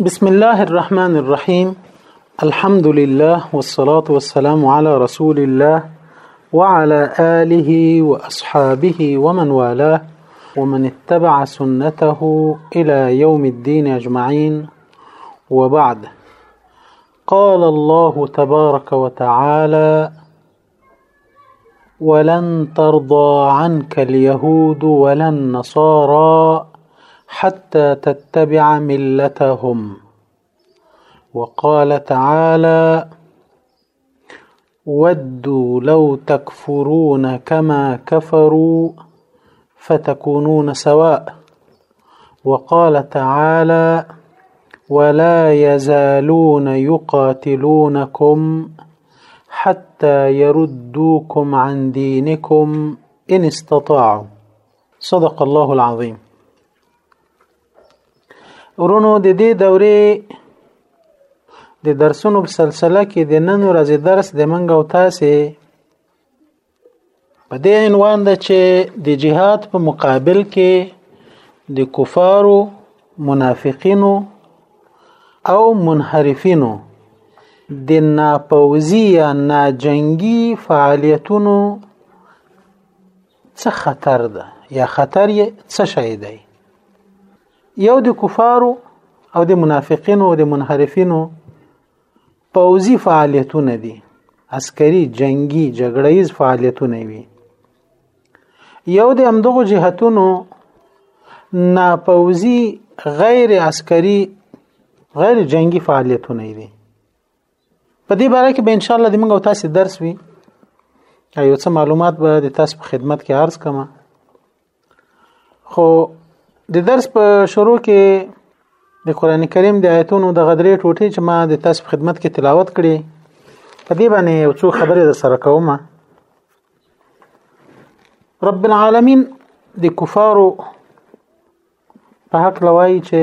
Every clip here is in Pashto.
بسم الله الرحمن الرحيم الحمد لله والصلاة والسلام على رسول الله وعلى آله وأصحابه ومن والاه ومن اتبع سنته إلى يوم الدين أجمعين وبعد قال الله تبارك وتعالى ولن ترضى عنك اليهود ولا النصارى حتى تتبع ملتهم وقال تعالى ودوا لو تكفرون كما كفروا فتكونون سواء وقال تعالى ولا يزالون يقاتلونكم حتى يردوكم عن دينكم إن استطاعوا صدق الله العظيم ورونو د دې دورې د درسونو په سلسله کې د نن ورځې درس د منګ او تاسې په دې عنوان ده چې د جهاد په مقابل کې د کفارو منافقینو او منحرفینو د ناپوځي یا ناجنګي فعالیتونو څه خطر ده یا خطر یې څه شی دی یو د کفارو او د منافقینو او د منحرفینو پوځي فعالیتونه دي عسکري جنگي جګړه ییز فعالیتونه وي یو د همدغو جهتونو ناپوځي غیر عسکري غیر جنگي فعالیتونه دي په دې باره کې به ان شاء الله د موږ او تاسو درس وي یو څه معلومات به د تاسو په خدمت کې عرض کړم خو د درس په شروع کې د قران کریم د آیتونو د غدرې ټوټې چې ما د تاسو خدمت کې تلاوت کړې په دې باندې یو څو خبرې در سره کوم رب العالمین د کفارو په حق لوي چې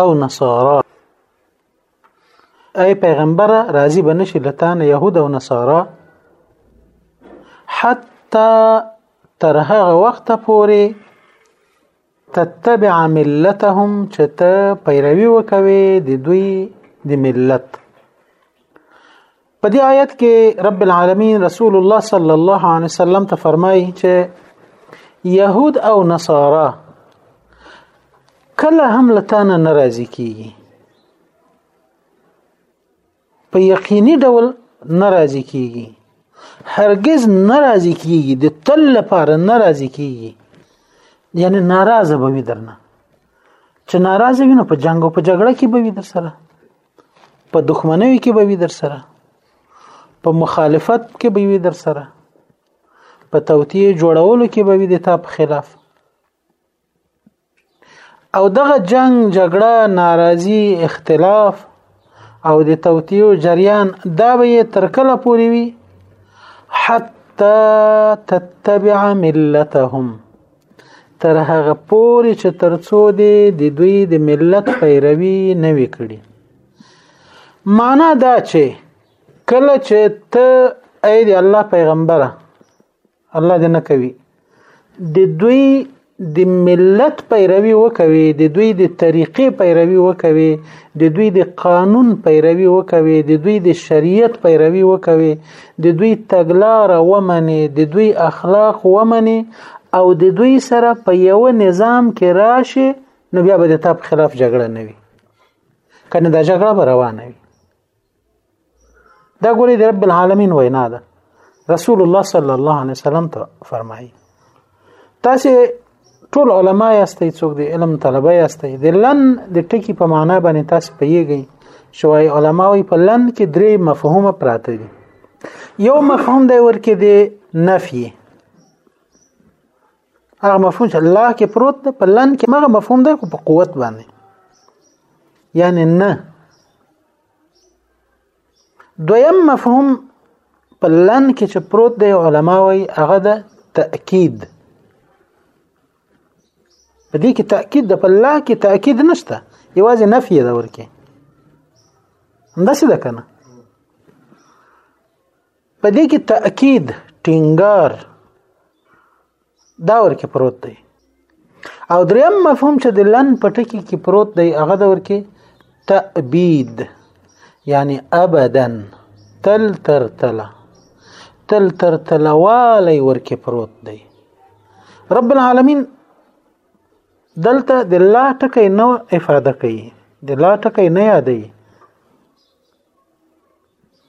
او نصارا اي پیغمبر راضي بنشي لتان يهود او نصارا حتى تر هغه وخت پورې تتبع ملتهم چې ته پیروي وکوي د دوی د ملت په دې آیت کې رب العالمین رسول الله صلی الله علیه وسلم ته فرمایي چې يهود او نصارا کله هم لتانه ناراضي کیږي په یقیني ډول ناراضي کیږي هرگز ناراضي کیږي د تل لپاره ناراضي کیږي یعنی ناراضه به وي درنه چې ناراضه وي نو په جنگ او په جګړه کې به وي در سره په دښمنۍ کې به وي در سره په مخالفت کې به وي در سره په توتیه جوړولو کې به وي د تا په خلاف او دغه جنگ جګړه ناراضي اختلاف او د توتیو جریان دا به تر کله پوري وي حتی تتبع ملتهم تر هغه پورې چې ترڅو دې د دوی د ملت پیروي نه وي کړي معنا دا چې کله چې ته اې دی الله پیغمبره الله دې نه کوي د دوی د ملت پیروي وکوي د دوی د طریقې پیروي وکوي د دوی د قانون پیروي وکوي د دوی د شریعت پیروي وکوي د دوی تګلاره ومني د دوی اخلاق ومني او د دوی سره په یو نظام کې راشي نو بیا به د تاب خلاف جګړه نه وي کنه دا جګړه به روانه وي دا ګوري د رب العالمین وینا ده رسول الله صلی الله علیه وسلم ته فرمایي تاسو ټول علما یاستئ څوک دی علم طلبه یاستئ د لن د ټکی په معنا باندې تاسو پیږئ شوی علما وی په لن کې درې مفهومه پراته دي یو مفهوم دی ورکې دی نفی هغه مفهوم چې الله کې پروت ده په لن کې مغه مفهوم ده خو په قوت باندې یعنی نه دویم مفهوم په لن کې چې پروت دی علما وایي هغه د تأکید په دې کې تأکید د په لا کې تأکید نشته یوازې نفي ده ورکه همداسې ده کنه په دې کې تاکید ټینګار دا ورکه پروت دی او دریم مفهوم چې د لن په ټکی کې پروت دی هغه د ورکه تأبید یعنی ابدا تل تر تل تل تر تل والی ورکه پروت دی رب العالمین دلته د لا ټکی نو افاده کوي د لا ټکی نه یادوي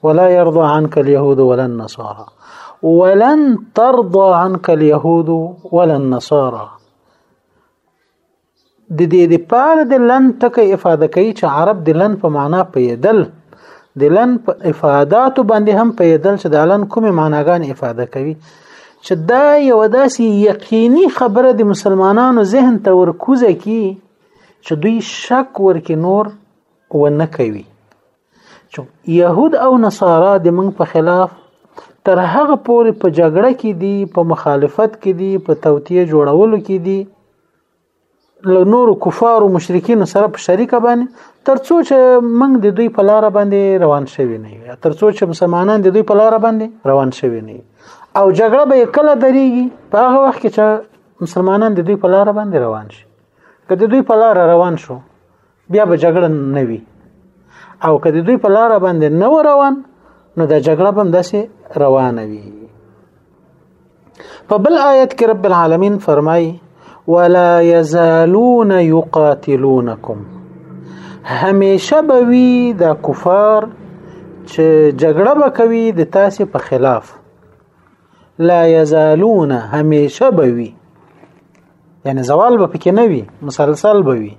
ولا يرضى عنك اليهود ولا النصارى ولن ترضى عنك اليهود ولا النصارى د دې د پاره د لن تکه افاده کوي چې عرب د لن په معنا پیدل د لن په افادات باندې هم پیدل چې د لن کومه معناګان افاده کوي چې دا یو داسې یقیني خبره د مسلمانانو ذهن ته ورکوزه کی چې دوی شک ورکې نور و نه کوي چې يهود او نصارا د موږ په خلاف تر هغه پورې په جګړه کې دي په مخالفت کې دي په توتیه جوړولو کې دي له نورو کفارو مشرکین سره په شریکه باندې ترڅو چې موږ د دوی په لار باندې روان شوی نه یو ترڅو چې مسلمانان د دوی په لار باندې روان شوی نه او جګړه به کله درېږي په هغه وخت کې چې مسلمانان د دوی په لار باندې روان شي که د دوی په لار روان شو بیا به جګړه نه وي او که د دوی په لار باندې نه روان نو د جګړه هم داسې روانه وي په بل آیت کې رب العالمین فرمایي ولا يزالون يقاتلونكم همیشه به وي د کفار چې جګړه به کوي د تاسې په خلاف لا يزالون همیشه به وي یعنی زوال به پکې نه وي مسلسل به وي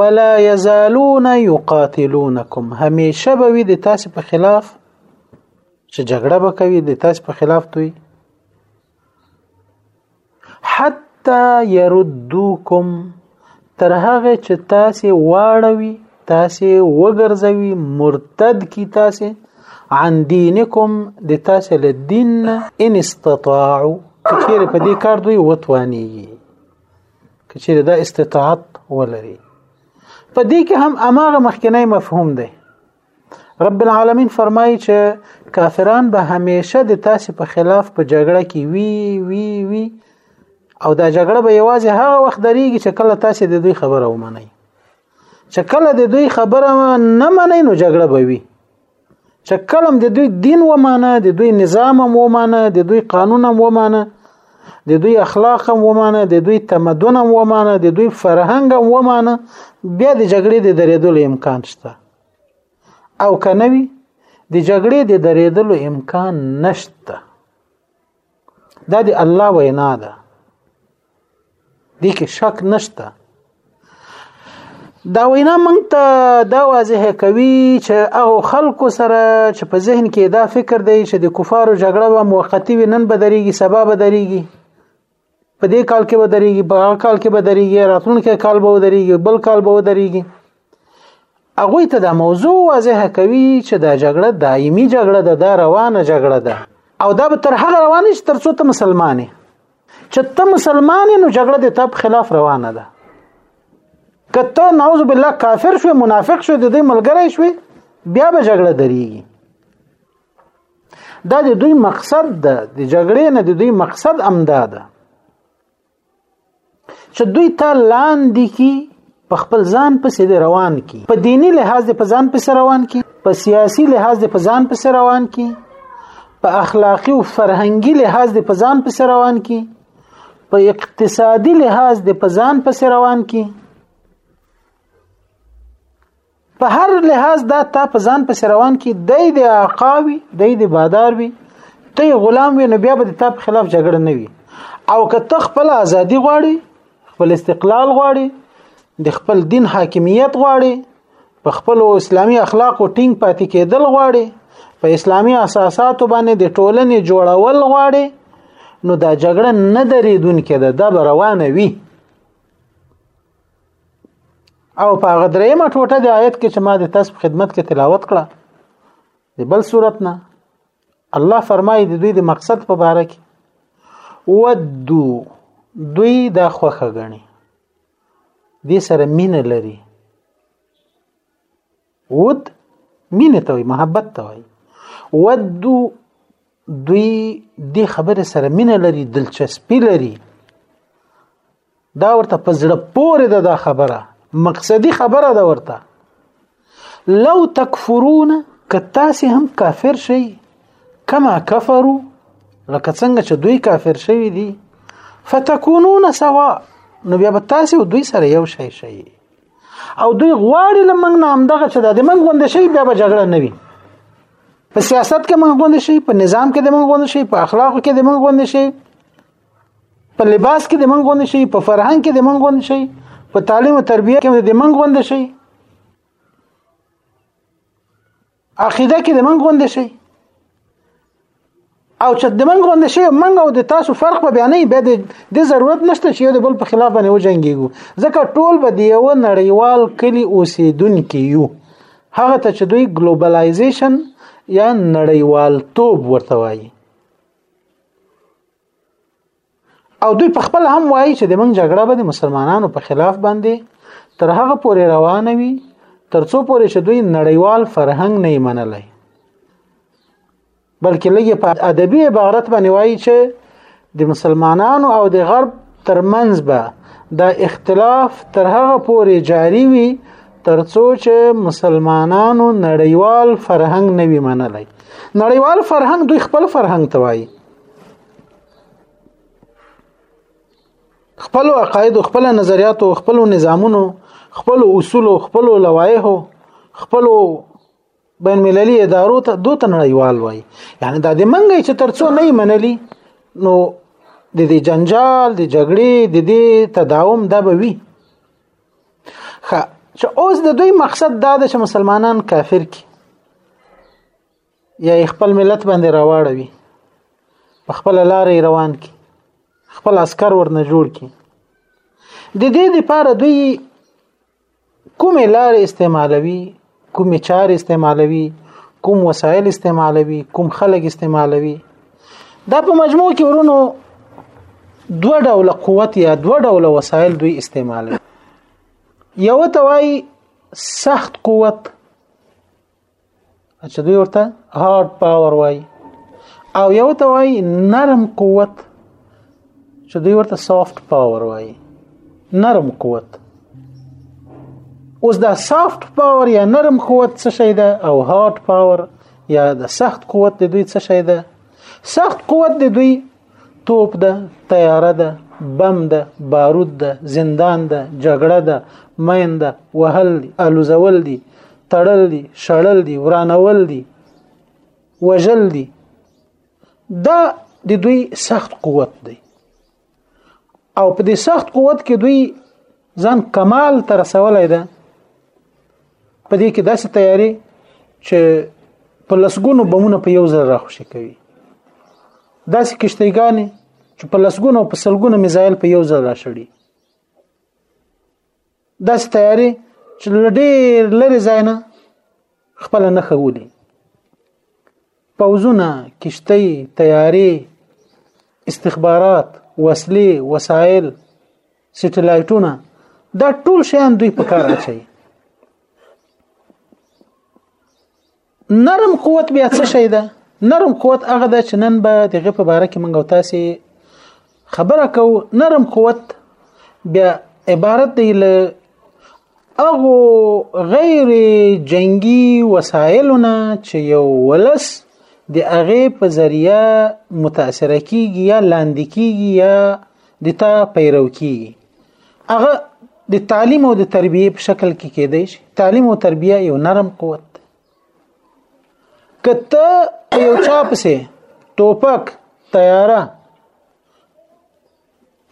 ولا يزالون يقاتلونكم همیشه به وي د تاسو په خلاف چې جګړه به کوي د تاسو په خلاف دوی حتى يردوكم تر هغه چې تاسو واړوي تاسو وګرځوي مرتد کی تاسو عن دینکم د تاسو له دین ان استطاعوا کچیر په دې کار دوی وتوانی کچیر دا استطاعت ولري په دې کې هم اماغه مخکنی مفهوم دی رب العالمین فرمایي چې کافران به همیشه د تاسو په خلاف په جګړه کې وی وی وی او دا جګړه به یوازې هغه وخت درېږي چې کله تاسو د دوی خبره ومنئ چې کله د دوی خبره نه منئ نو جګړه به وي چې کله د دوی دین ومانه د دوی نظام ومانه د دوی قانون ومانه د دوی اخلاق هم ومانه د دوی تمدن هم ومانه د دوی فرهنګ هم ومانه بیا د جګړې د درېدلو امکان شته او که نه وي د جګړې د درېدلو امکان نشته دا د الله وینا ده دې کې شک نشته دا وینا مونږ ته دا واضح کوي چې هغه خلکو سره چې په ذهن کې دا فکر دی چې د کفارو جګړه و موقتی وي نن بدريږي سبا بدريږي په دې کال کې به درېږي په هغه کال کې به درېږي راتلونکي کال به درېږي بل کال به درېږي هغه ته دا موضوع واضح کوي چې دا جګړه دایمي جګړه ده دا روانه جګړه ده او دا به تر هغه روانه چې تر څو ته مسلمانې چې ته مسلمانې نو جګړه د تب خلاف روانه ده کته نعوذ بالله کافر شوی منافق شوی د دې ملګری شوی بیا به جګړه درېږي دا د دوی مقصد ده د جګړې نه د دوی مقصد امدا ده چې دوی ته لاندې کی په خپل ځان پسې د روان کی په دینی لحاظ د په ځان پسې روان کی په سیاسی لحاظ د په ځان پسې روان کی په اخلاقی او فرهنګي لحاظ د په ځان پسې روان کی په اقتصادي لحاظ د په ځان پسې روان کی په هر لحاظ دا تا په ځان پس روان کی دی دی آقاوی دی دی بادار وی ته غلام وی نو بیا به تا په خلاف جګړه نه وی او که ته خپل ازادي غواړي خپل استقلال غواړي د خپل دین حاکمیت غواړي په خپل اسلامی اخلاق او ټینګ پاتې کېدل غواړي په اسلامی اساساتو باندې د ټولنې جوړول غواړي نو دا جګړه نه درېدونکې ده دا روانه وي او په هغه درېمه ټوټه د آیت کې چې ما د تاسو په خدمت کې تلاوت کړه د بل صورت نه الله فرمایي د دوی د مقصد په باره کې ودو دوی دا خوخه غني دې سره مینه لري ود مینه ته وي محبت ته وي ود دوی د خبرې سره مینه لري دلچسپي لري دا ورته په زړه پورې ده دا خبره مقصدی خبره ده ورته لو تکفرون کتاسي هم کافر شي کما کفرو لکه څنګه چې دوی کافر شوي دي فتكونون سواء نو بیا به تاسو دوی سره یو شی شي او دوی غواړي لمنګ نه همدغه چې د منګ غوند شي بیا به جګړه نه وي په سیاست کې منګ غوند شي په نظام کې د منګ غوند شي په اخلاق کې د منګ غوند شي په لباس کې د منګ غوند شي په فرهنګ کې د منګ غوند شي په تعلیم او تربیه کې د منګ غوند شي عقیده کې د منګ غوندې شي او چې د منګ غوندې شي منګ او د تاسو فرق به بیانې به د ضرورت نشته چې یو د بل په خلاف باندې وجنګيږو ځکه ټول به دی یو نړیوال کلی اوسیدونکي یو هغه ته چې دوی ګلوبلایزیشن یا نړیوال توب ورته وایي او دوی په خپل هم وایي چې د موږ جګړه به د مسلمانانو په خلاف باندې تر هغه پورې روانه وي ترڅو پورې چې دوی نړیوال فرهنګ نه منلای بلکې لږه په ادبي عبارت باندې وایي چې د مسلمانانو او د غرب ترمنځ به دا اختلاف تر هغه پورې جاری وي ترڅو چې مسلمانانو نړیوال فرهنګ نه وي منلی نړیوال فرهنګ دوی خپل فرهنګ ته وایي خپل عقاید خپل نظریات خپل نظامونو خپل اصول خپل لوایح خپل بین مللی ادارو ته دوه نړیوال وای یعنی دا د منګي چې ترڅو نه منلی نو د دې جنجال د جګړې د دې تداوم دا به وي خا چې اوس د دوی مقصد دا د مسلمانان کافر کی یا خپل ملت باندې راواړوي په خپل لارې روان کی خپل عسكر ورنه جوړ کی د دې لپاره دوی کومې لارې استعمالوي کومې چارې استعمالوي کوم وسایل استعمالوي کوم خلک استعمالوي دا په مجموع کې ورونو دوه ډول قوت یا دوه ډول وسایل دوی استعمالوي یو توای سخت قوت چې دوی ورته هارد پاور وای او یو ته وای نرم قوت چې دوی ورته سافت پاور وای نرم قوت اوس دا سافت پاور یا نرم قوت څه شي ده او هارد پاور یا د سخت قوت د دوی څه شي ده سخت قوت د دوی توپ ده طیاره ده بم ده بارود ده زندان ده جګړه ده مین ده وهل دي الوزول دي تړل دي شړل دي ورانول دي وجل دي دا د دوی سخت قوت دی او په دې سخت قوت کې دوی ځان کمال ته رسولای ده په دې کې داسې تیاری چې په لسګونو بمونه په یو ځل راخوشي کوي داسې کشتیګانې چې په لسګونو په سلګونو میزایل په یو ځل راشړي داسې تیاری چې لډیر لري ځای نه خپل نه خولي پوزونه کشتۍ تیاری استخبارات وسلې وسایل سټلایټونه دا ټول شیان دوی په کار اچي نرم قوت بیا څه شي ده نرم قوت هغه ده چې نن به دغه په باره کې منغو تاسو خبره کو نرم قوت بیا عبارت دی له هغه غیر جنگي وسایلونه چې یو ولس د هغه په ذریعہ متاثر کیږي یا لاندې کیږي یا د تا پیرو کیږي هغه د تعلیم او د تربیه په شکل کې کېدای شي تعلیم او تربیه یو نرم قوت کته یو چا پسې ټوپک طیاره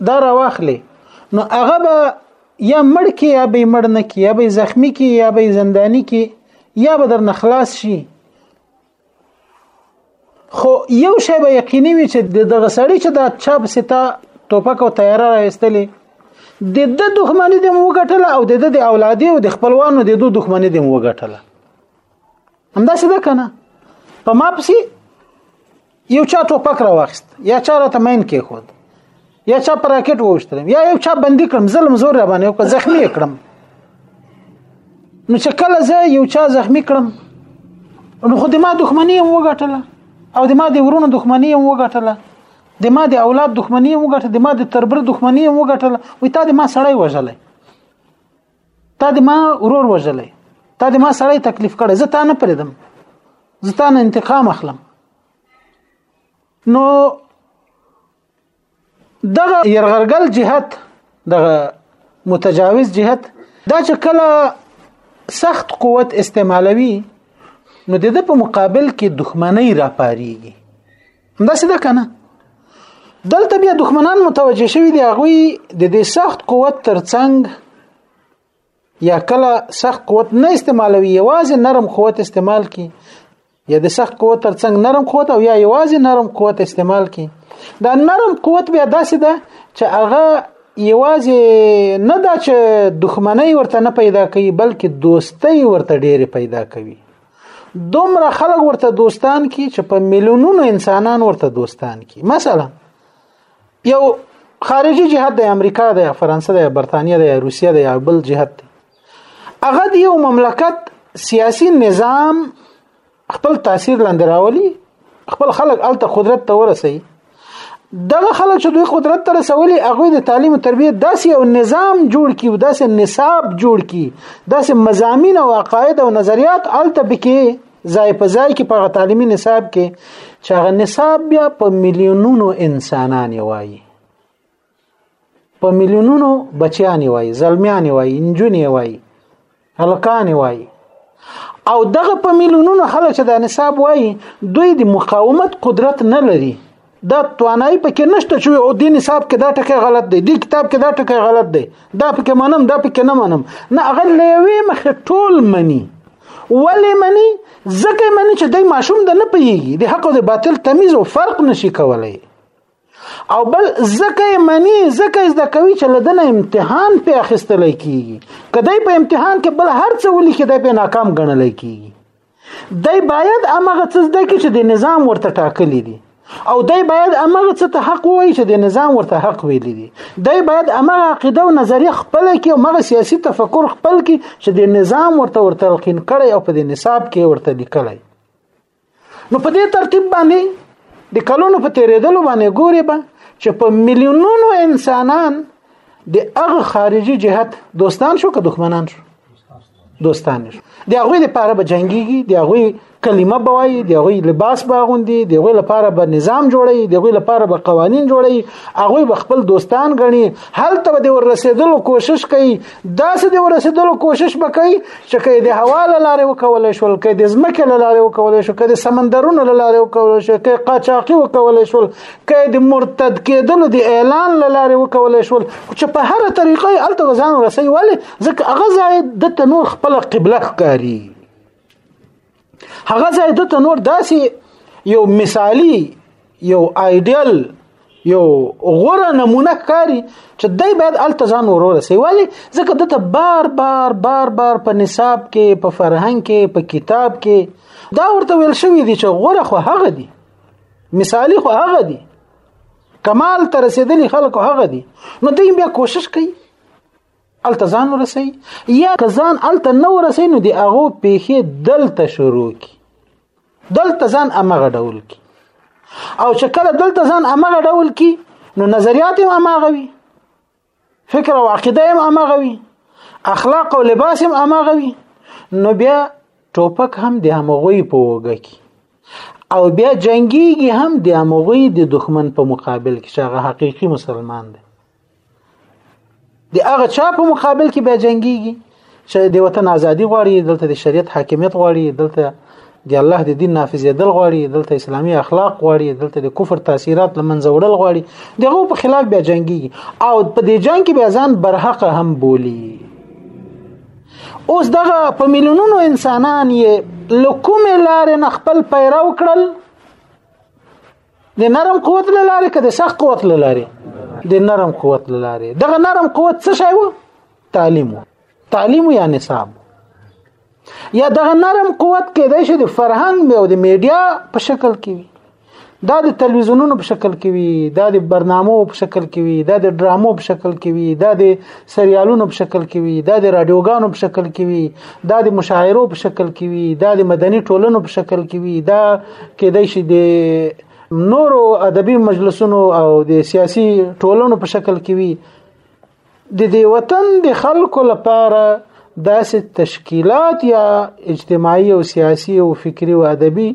دا راواخلي نو هغه به یا مړ کې یا به مړ نه کې یا به زخمی کې یا به زندانی کې یا به در نخلاص شي خو یو شی به یقیني وي چې دغه سړی چې دا چا په ستا ټوپک او تیاره راوستلې د د دښمنۍ د مو وګټله او د د اولادې او د خپلوانو د دوه دښمنۍ د مو وګټله همدا څه ده کنه په ما پسې یو چا ټوپک راوخست یا چا راته مین کې خود یا چا پر راکټ ووشتلم یا یو چا بندي کړم ظلم زور را باندې او زخمی کړم نو چې کله زه یو چا زخمی کړم نو خو د ما دښمنی هم وګټله او د ما د ورونو دښمنی هم وګټله د ما د اولاد دښمنی هم وګټله د ما د تربر دښمنی هم وګټله وي تا د ما سړی وژلی تا د ما ورور وژلې تا د ما سړی تکلیف کړی زه تا نه پریدم زه تا نه انتقام اخلم نو دغه يرغرګل جهت دغه متجاوز جهت دا چې کله سخت قوت استعمالوي نو د په مقابل کې دښمنۍ راپاريږي همداسې ده کنه دلته بیا دښمنان متوجه شوی دی هغه د دې سخت قوت ترڅنګ یا کله سخت قوت نه استعمالوي یوازې نرم قوت استعمال کی یا د سخت قوت ترڅنګ نرم قوت او یا یوازې نرم قوت استعمال کی دا نرم قوت بیا داسې ده چې هغه یوازې نه دا چې دښمنۍ ورته نه پیدا کوي بلکې دوستۍ ورته ډېرې پیدا کوي دومره خلک ورته دوستان کی چې په میلیونونو انسانان ورته دوستان کی مثلا یو خارجي جهاد د امریکا د فرانسې د برتانیا د روسیې د بل جهاد دی هغه دی یو مملکت سیاسی نظام خپل تاثیر لاندې راولي خپل خلک الته قدرت ته ورسي دغه خلک چې دوی قدرت ته رسولي هغه د تعلیم او تربیه داسې یو نظام جوړ کی داسې نصاب جوړ کی داسې مزامین او عقاید او نظریات الته بکی ځای په ځای کې په تعلیمي نصاب کې چې هغه نصاب بیا په میلیونونو انسانان وایي په میلیونونو بچیان وای زلمیان وای انجونې وای هلکان وای او دغه په میلیونونو خلک چې د نصاب وای دوی د مقاومت قدرت نه لري دا توانای پکې نشته چې او دین حساب کې دا ټکی غلط دی دی کتاب کې دا ټکی غلط دی دا پکې منم دا پکې نه منم نه هغه لوي مخ ټول مني ولې مني ځکه مني چې د ماشوم د نه پیږي د حق او د باطل تمیز او فرق نشي کولای او بل زکه منی زکه زده کوي چې لدنه امتحان په اخیستل کیږي کله په امتحان کې بل هر څه ولي کې د په ناکام ګڼل کیږي دای باید امغه څه زده کې چې د نظام ورته ټاکلي دي او دای باید امغه څه ته حق وایي چې د نظام ورته حق ویلي دي دای باید امغه عقیده او نظریه خپل کې او مغه سیاسي تفکر خپل کې چې د نظام ورته ورته تلقین کړي او په د نصاب کې ورته لیکلي نو په دې ترتیب باندې د کلونو په تیریدلو باندې ګوري به چې په میلیونونو انسانان د هغه خارجي جهت دوستان شو که دښمنان شو دوستان شو د هغه لپاره به جنگيږي د هغه کلمه بوي د هغه لباس باغوندي د هغه لپاره به نظام جوړي د هغه لپاره به قوانين جوړي هغه به خپل دوستان غني هلته به د ورسېدلو کوشش کوي داسې د ورسېدلو کوشش وکړي چې کې د هوا له لارې وکول شو کې د ځمکې له لارې وکول شو کې د سمندرونو له لارې وکول شو کې قاچاقي وکول شو کې د مرتد کېدلو د اعلان له لارې وکول شو چې په هر طریقه یې الته ځان ورسي ولی ځکه هغه ځای د تنور خپل قبله ښکاری هغه ځای د نور داسې یو مثالی یو ایدیل یو غوره نمونه کاری چې دای باید التزام ورور سي ولی ځکه دته بار بار بار بار په نصاب کې په فرهنګ کې په کتاب کې دا ورته ویل شوی دی چې غوره خو هغه دی مثالی خو هغه دی کمال ته رسیدلی خلکو هغه دی نو دوی بیا کوشش کوي الته ځان ورسي یا که ځان الته نه ورسي نو دی هغه پیخي دلته شروع کی دلته ځان امغه ډول کی او چې کله دلته ځان امغه ډول کی نو نظریات هم امغه وي فکر او عقیده هم امغه وي اخلاق او لباس هم امغه وي نو بیا ټوپک هم د همغوی په وګه کی او بیا جنگیږي هم د همغوی د دښمن په مقابل کې چې هغه حقيقي مسلمان دی د هغه چا په مقابل کې بیا جنگيږي چې د وطن ازادي غواړي دلته د شریعت حاکمیت غواړي دلته د الله د دین نافذېدل غواړي دلته اسلامي اخلاق غواړي دلته د کفر تاثیرات لمنځه وړل غواړي دغه په خلاف بیا جنگي او په دې جنگ کې بیا ځان برحق هم بولی اوس دغه په میلیونونو انسانان یې لکوم لارې نه خپل پیرو کړل د نرم قوت له لارې که د سخت قوت له لارې د نرم قوت له لارې دغه نرم قوت څه شی وو تعلیم وو تعلیم یا نصاب یا دغه نرم قوت کېدای شي د فرهنګ او د میډیا په شکل کې وي دا د تلویزیونونو په شکل کې وي دا د برنامو په شکل کې وي دا د ډرامو په شکل کې وي دا د سریالونو په شکل کې وي دا د رادیوګانو په شکل کې وي دا د مشاعرو په شکل کې وي دا د مدني ټولنو په شکل کې وي دا کېدای شي د نورو ادبي مجلسونو او د سیاسي ټولنو په شکل کې وي د دې وطن د خلکو لپاره داسې تشکیلات یا اجتماعي او سیاسي او فکری او ادبي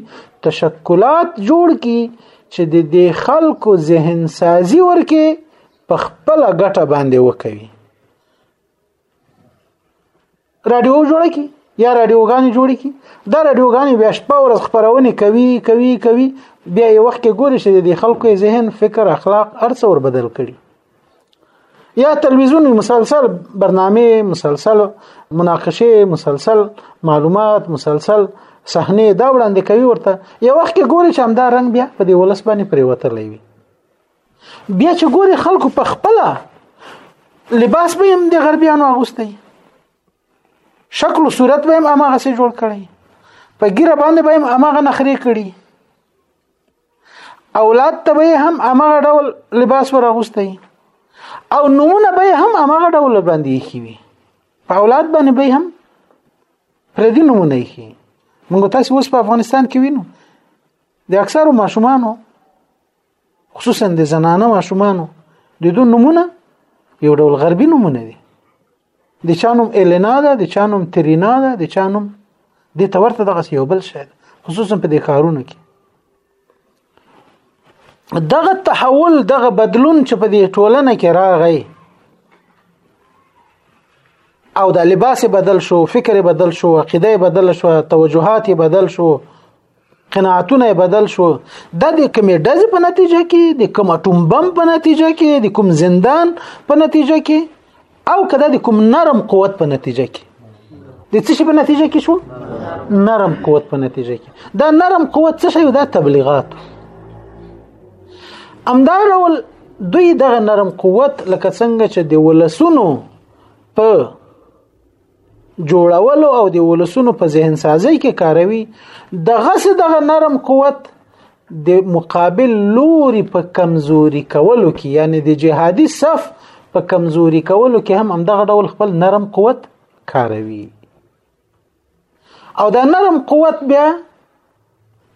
تشکلات جوړ کی چې د دې خلکو ذهن سازي ورکه په خپل ګټه باندې وکوي رادیو جوړ کی یا رادیوګانې جوړ کی دا رادیوګانې بیا شپه ورځ خبرونه کوي کوي کوي بیا یو وخت کې ګوري چې د خلکو ذهن فکر اخلاق ارڅ ور بدل کړي یا تلویزیون مسلسل برنامه مسلسل مناقشه مسلسل معلومات مسلسل صحنه دا وړاندې کوي ورته یو وخت کې ګوري چې همدا رنگ بیا په دې ولس باندې پریوتلې وي بیا چې ګوري خلکو په خپل لباس به هم د غربیانو اغوستي شکل او صورت به هم اماغه سي جوړ کړي په ګیره باندې به هم اماغه نخري کړي اولاد ته به هم اماغه ډول لباس ور اغوستي او نمونه به هم اماغه ډول باندې کیوي په اولاد باندې به هم پردي نمونه کیوي موږ تاسو اوس په افغانستان کې وینو د اکثرو ماشومانو خصوصا د زنانه ماشومانو د دوه نمونه یو ډول غربي نمونه دي د چانوم الینا ده د چانوم ترینا ده د چانوم د تورته دغه یو بل شاید خصوصا په دې کارونو کې دغه تحول دغه بدلون چې په دې ټولنه کې راغی او د لباس بدل شو فکر بدل شو عقیده بدل شو توجهات بدل شو قناعتونه بدل شو د دې کمی دز په نتیجه کې د کوم اټوم بم په نتیجه کې د کوم زندان په نتیجه کې او کدا د کوم نرم قوت په نتیجه کې د څه شي په نتیجه کې شو نرم قوت په نتیجه کې دا نرم قوت څه شي دا تبلیغات امدا ډول دوی دغه نرم قوت لکه څنګه چې د ولسونو په جوړولو او د ولسونو په ذهن سازي کې کاروي دغه سه دغه نرم قوت د مقابل لوري په کمزوري کولو کې یعنی د جهادي صف په کمزوري کولو کې هم همدغه ډول خپل نرم قوت کاروي او دا نرم قوت بیا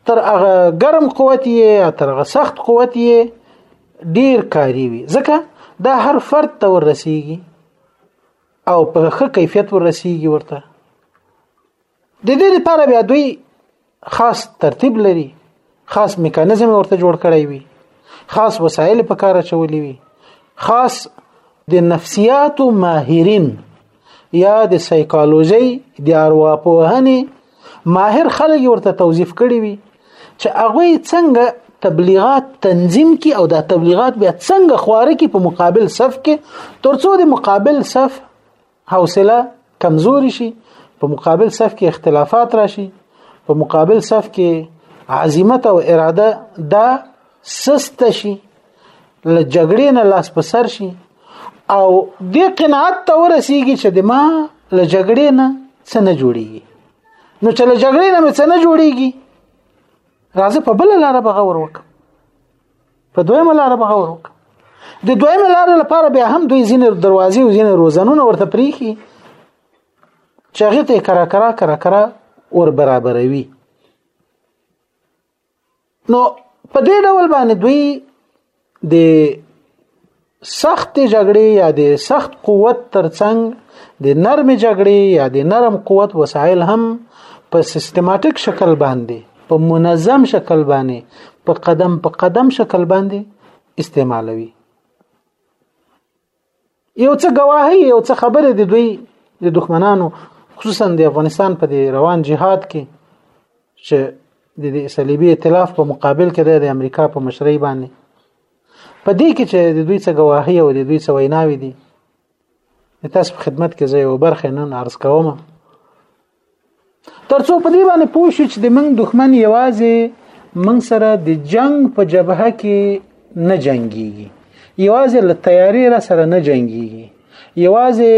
تر هغه ګرم قوت یې تر هغه سخت قوت یې ډیر کاری وي ځکه دا هر فرد ته ورسیږي او په ښه کیفیت ورسیږي ورته د دې لپاره بیا دوی خاص ترتیب لري خاص میکانیزم ورته جوړ کړی وي خاص وسایل په کار چولې وي خاص د نفسیات ماهرین یا د سایکولوژي د ارواپوهنې ماهر خلک ورته توظیف کړي وي چې هغه څنګه تبلیغات تنظیم کی او دا تبلیغات بیا څنګه خواره کی په مقابل صف کې ترڅو د مقابل صف حوصله کمزوري شي په مقابل صف کې اختلافات راشي په مقابل صف کې عزیمت او اراده دا سست شي له جګړې نه لاس په سر شي او د قناعت ته ورسیږي چې د ما له جګړې نه څه نه جوړیږي نو چې له جګړې نه مې څه نه جوړیږي راځه په بل لار به غور وکم په دویمه لار به غور وکم د دویمه لار لپاره بیا هم دوی ځینې دروازې او ځینې روزنونه ورته پریخي چې هغه ته کرا کرا کرا کرا ور برابروي نو په دې ډول باندې دوی د سخت جګړې یا د سخت قوت ترڅنګ د نرم جګړې یا د نرم قوت وسایل هم په سیستماتیک شکل باندې په منظم شکل باندې په قدم په قدم شکل باندې استعمالوي یو څه گواهی یو څه خبره د دوی د دښمنانو خصوصا د افغانستان په روان جهاد کې چې د صلیبي ائتلاف په مقابل کې د امریکا په مشرۍ باندې په دې کې چې د دوی څه گواهی او د دوی څه ویناوي دي تاسو په خدمت کې زه یو برخه نن عرض کوم ترڅو په دې باندې پوه شو چې د موږ دښمن یوازې موږ سره د جنگ په جبهه کې نه جنگيږي یوازې له تیاری را سره نه جنگيږي یوازې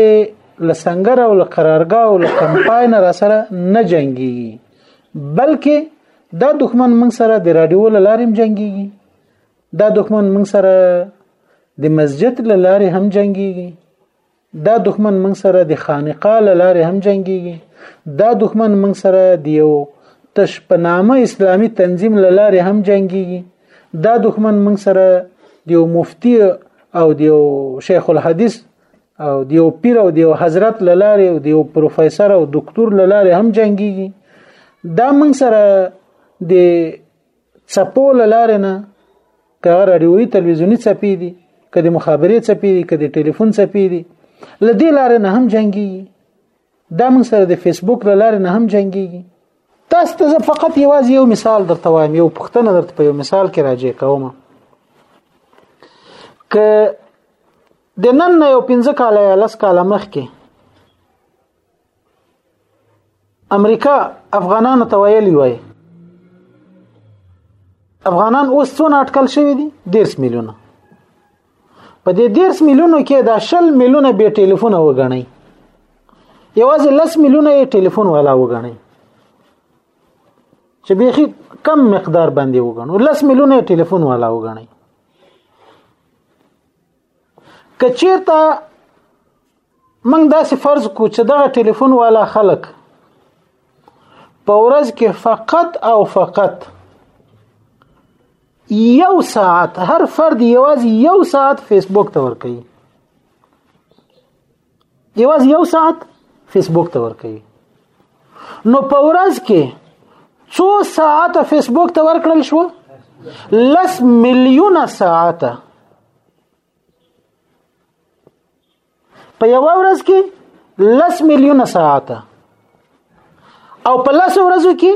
له سنگر او له قرارګاه او له کمپاین را سره نه جنگيږي بلکې دا دښمن موږ سره د رادیو لارې جنگيږي دا دښمن موږ سره د مسجد لارې هم جنگيږي دا دښمن موږ سره د خانقاه لاره هم جنگيږي دا دښمن موږ سره د یو تش په نامه اسلامی تنظیم لاره هم جنگيږي دا دښمن موږ سره د یو مفتی او د یو شیخ الحدیث او د یو پیر او د یو حضرت لاره او د یو پروفیسور او دکتور لاره هم جنگيږي دا موږ سره د څپو له لارې نه که هغه رادیوي تلویزیوني څپې دي که د مخابرې څپې دي که د ټلیفون څپې دي له دې لارې نه هم جنګي دا موږ سره د فیسبوک له لارې نه هم جنګي تاسو ته زه فقط یوازې یو مثال درته وایم یو پښتنه درته په یو مثال کې راځي کوم ک د نن یو 15 کال یا 10 کال مخکې امریکا افغانانو ته ویلي وای افغانان اوس څونه اټکل شوی دي 10 میلیونه په دې 10 میلیونو کې دا 10 میلیونه به ټلیفون وګڼي یوازې 10 میلیونه یې ټلیفون والا وګڼي چې بيخي کم مقدار باندې وګڼو 10 میلیونه ټلیفون والا وګڼي کچیرته موږ داسې فرض کو چې دغه ټلیفون والا خلک په ورځ کې فقط او فقط یو ساعت هر فرد یوازې یو ساعت فیسبوک ته ورکوي یوازې یو ساعت فیسبوک ته ورکوي نو په ورځ کې څو ساعت فیسبوک ته ورکړل شو لس میلیونه ساعته په یو ورځ کې لس میلیونه ساعت او په لس ورځو کې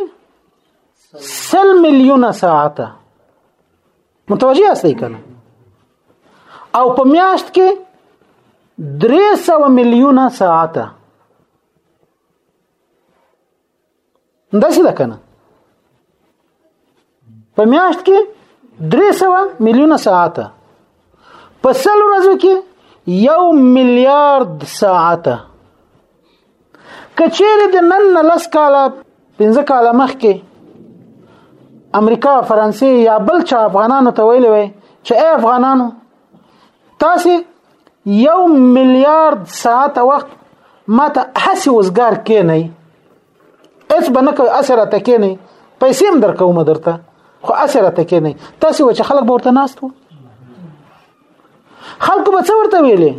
سل میلیونه ساعت متوجه یاست کنه او په میاشت کې 300 میلیونه ساعت داسې ده کنه په میاشت کې 300 میلیونه ساعت په سل ورځو کې یو میلیارډ ساعت کچېره د نن نه لس کاله پنځه کاله مخکې امریکا فرانسې یا بل چا افغانانو ته ویلې وي چې ای افغانانو تاسو یو میلیارډ ساعت وخت ماته هسې وزګار کې نه اڅ بنه کوي اثر ته کې نه پیسې هم درکوم درته خو اثر ته کې نه تاسو چې خلک ورته ناستو خلکو به څه ورته ویلې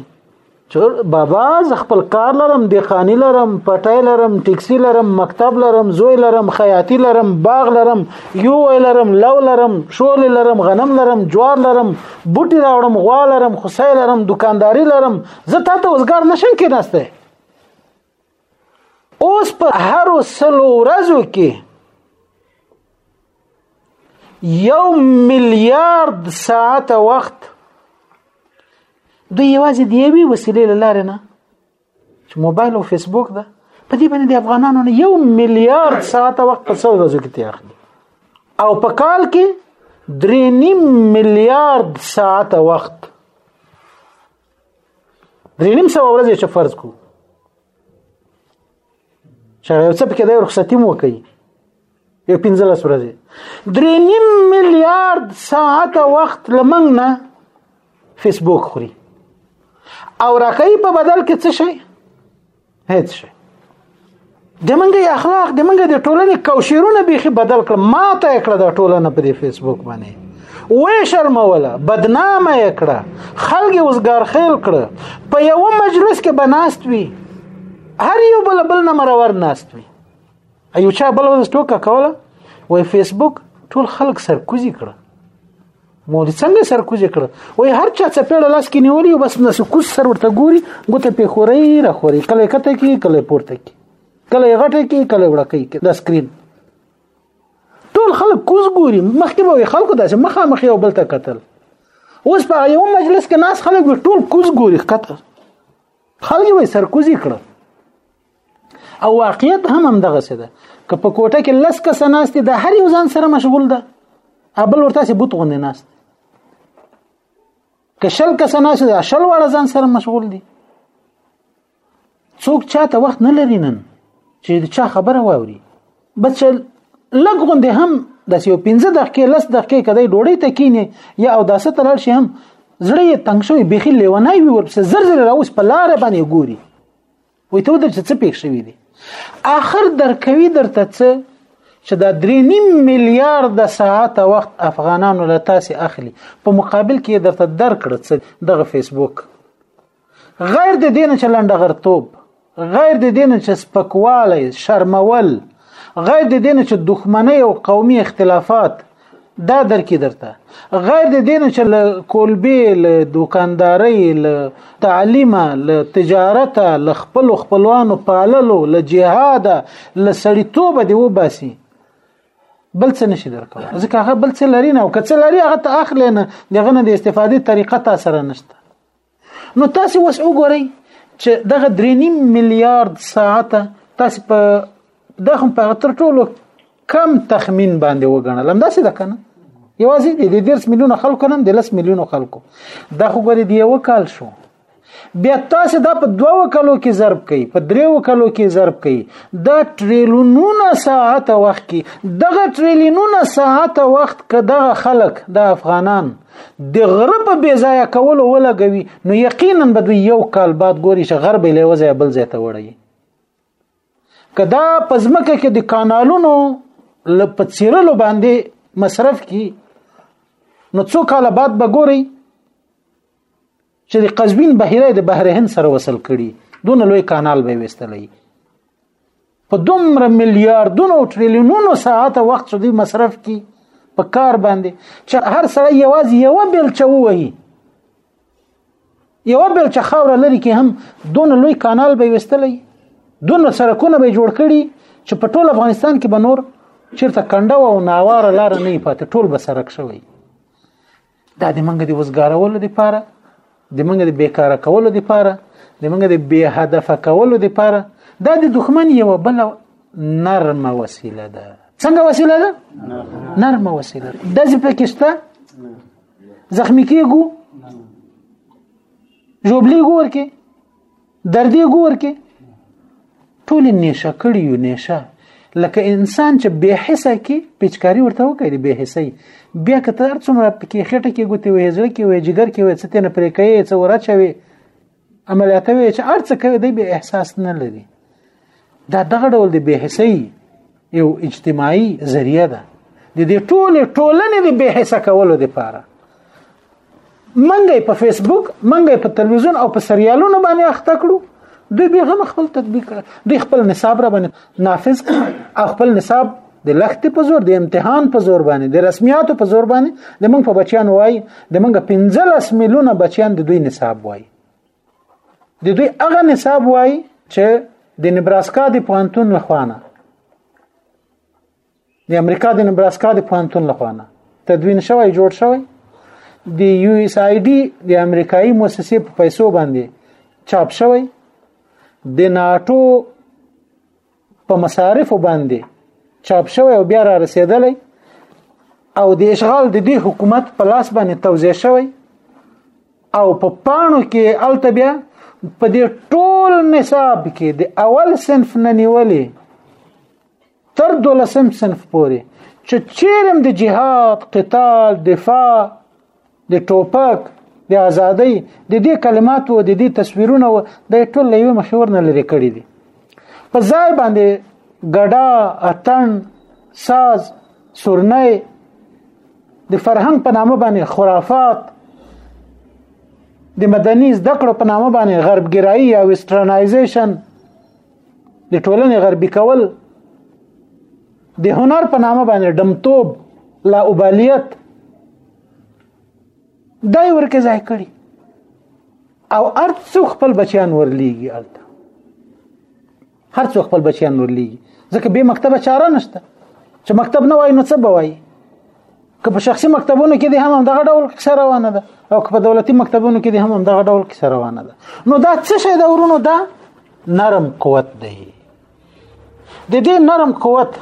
چور بابا ز خپل کار لرم د خاني لرم پټای لرم ټیکسي لرم مکتب لرم زوی لرم خیاطي لرم باغ لرم یو لرم لو لرم شول لرم غنم لرم جوار لرم بوټي راوړم غوا لرم خوسای لرم دکانداري لرم زه تاسو وزګار نشم کېناسته اوس په هر سلو ورځو کې یو میلیارد ساعت وخت دوی یوازې دی وی وسیلې لاره نه چې موبایل او فیسبوک ده په دې باندې د افغانانو نه یو میلیارد ساعت وخت په څو ورځو کې تیر او په کال کې درې نیم میلیارد ساعت وخت درې نیم سوه ورځې چې فرض کو چې یو څه پکې د رخصتي مو کوي یو پنځلس ورځې درې نیم میلیارد ساعت وخت لمنګ نه فیسبوک خوري او راکې په بدل کې څه شي هیڅ شي د منګي اخلاق د منګي د ټولنې کوشرونه بيخي بدل کړ ما ته کړه د ټولنه په فیسبوک باندې وې شرموله بدنامه یې کړه خلک اوس ګرخیل کړه په یو مجلس کې بناست وی هر یو بل بل نه مرور ناست وی ایو چا بل وز ټوکا کوله وې فیسبوک ټول خلک سرکوزي کړه مو د څنګه سر کوزې کړ وای هر چا څه پیړه لاس کې نیولې او بس نس کوز سر ورته ګوري ګوته په خوري را خوري کله کته کې کله پورته کې کله غټه کې کله وړکې کې د سکرین ټول خلک کوز ګوري مخکې به خلکو داسې مخه مخ یو بل ته قتل اوس په یو مجلس کې ناس خلک ټول کوز ګوري قتل خلک وای سر کوزې کړ او واقعیت هم هم دغه څه ده که په کوټه کې لس کس ناست دي د هر یو ځان سره مشغول ده ابل ورته سي بوت غوندې ناست که شل کس ناست دي شل واړه ځان سره مشغول دي څوک چاته وخت نه لري نن چې چا خبره واوري بس لګ غوندې هم د یو 15 دقیقې لس دقیقې کدی ډوړی ته کینی یا او داسه تلل شي هم زړه یې تنگ شوی بخیل لیونای وي ورپسې زر زر راوس په لار باندې ګوري وي ته ودر چې څه پېښ شوي دي آخر درکوي درته څه چې دا درې نیم میلیارد ساعت وخت افغانانو له تاسې اخلي په مقابل کې درته درکړه څه دغه فیسبوک غیر د دین چې لنډغرتوب غیر د دین چې سپکوالی شرمول غیر د دین چې دښمنۍ او قومي اختلافات دا درکې درته غیر د دین چې له کولبې له دکاندارۍ له تعلیمه له تجارته له خپل خپلوانو پاللو له جهاده له سړیتوبه دی وباسي بل څه نشي درکول ځکه هغه بل څه لري نه او که څه لري هغه ته اخلي نه دغه نه د استفادې طریقه تا سره نشته نو تاسو وس وګورئ چې دغه 3.5 میلیارډ ساعت تاسو په دغه په تر ټولو کم تخمین باندې وګڼل هم داسې ده کنه یوازې د 10 میلیون خلکو نن د 10 میلیون خلکو دا خو ګوري دی یو کال شو بیا تاسو دا په دوو کلو کې ضرب کړئ په دریو کلو کې ضرب کړئ دا ټریلیونونه ساعت وخت کې دغه ټریلیونونه ساعت وخت کده خلک د افغانان د غره په بې ځایه کولو ولګوي نو یقینا به دوی یو کال بعد ګوري چې غر به له یوه ځایه بل ځای ته وړي که دا په ځمکه کې د کانالونو په څیرلو باندې مصرف کی نو څو کاله بعد به ګوري چې د قزوین بهیره د بحر هند سره وصل کړي دون لوی کانال به وستلې په دومره میلیارډونو ټریلیونونو ساعت وخت شو دی مصرف کی په کار باندې چې هر سړی یوازې یو بلچه ووهي یو بلچه خاور لري کې هم دون لوی کانال به وستلې دون سرکونه به جوړ کړي چې په ټول افغانستان کې به نور چیرته کنده او ناواره لار نه پاتې ټول به سرک شوی دا د منګه د وزګارولو لپاره د منګه د بیکاره کولو لپاره د منګه د بی هدف کولو لپاره دا د دښمن یو بل نرمه وسیله ده څنګه وسیله ده نرمه وسیله ده د ځپه کېسته زخمی کېګو جوبلی ګور کې در دې ګور کې ټول نشه کړی یو نشه لکه انسان چې به حسه کې پیچکاری ورته وکړي به حسه بیا که تر څومره پکې خټه کې ګوتې وې زړه کې وې جګر کې وې څه تنه پرې کوي څه ورچوي عملیات وې چې ارڅ کوي د به احساس نه لري دا دغه ډول د بهسي یو اجتماعي ذریعہ ده د دې ټوله ټولنې د بهسه کولو لپاره منګه په فیسبوک منګه په تلویزیون او په سریالونو باندې اخته کړو دوی به هم خپل تطبیق کړ دوی خپل نصاب را باندې نافذ کړ او خپل نصاب د لخت په زور د امتحان په زور باندې د رسمیاتو په زور باندې د موږ په بچیان وای د موږ 15 میلیونه بچیان د دوی نصاب وای د دوی هغه نصاب وای چې د نبراسکا د پوهنتون لخوانه د امریکا د نبراسکا د پوهنتون لخوانه تدوین شوی جوړ شوی د یو اس آی ډي د امریکایي موسسې په پیسو باندې چاپ شوی د ناتو په مصارف باندې چاپ شوی او بیا را رسیدلی او د اشغال د دې حکومت په لاس باندې توزیع شوی او په پانو کې الته بیا په دې ټول نصاب کې د اول صنف نه نیولې تر دولسم صنف پورې چې چیرم د جهاد قتال دفاع د ټوپک د ازادۍ د دې کلمات او د دې تصویرونه و د ټول له یو مخې ورنه لري کړی دي په ځای باندې ګډا اتن ساز سورنۍ د فرهنګ په نامه باندې خرافات د مدني زده کړو په نامه باندې غربګرایي یا ویسټرنایزیشن د ټولنې غربي کول د هنر په نامه باندې دمتوب لا اوبالیت دای ورکه ځای کړی او هر څو خپل بچیان ورلیږي الته هر څو خپل بچیان ورلیږي ځکه به مکتب چاره نشته چې مکتب نه وای نو څه به وای که په شخصي مکتبونو کې دې هم دغه ډول کیسه روانه ده او که په دولتي مکتبونو کې دې هم دغه ډول کیسه روانه ده نو دا څه شی دا ورونو دا نرم قوت دی د دې نرم قوت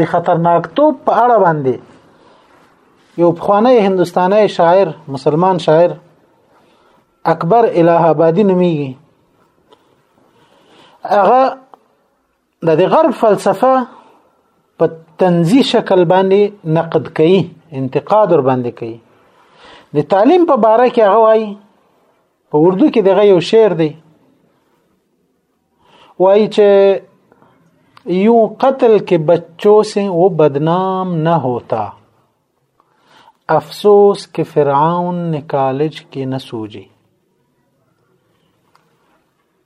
د خطرناک توپ په اړه باندې یو پخوانی هندستانی شاعر مسلمان شاعر اکبر الہ آبادی نومیږي هغه د دې غرب فلسفه په تنزی شکل باندې نقد کوي انتقاد ور باندې کوي د تعلیم په باره کې هغه وایي په اردو کې دغه یو شعر دی وایي چې یو قتل کې بچو سه و بدنام نه ہوتا افسوس کې فرعون نه کالج کې نه سوجي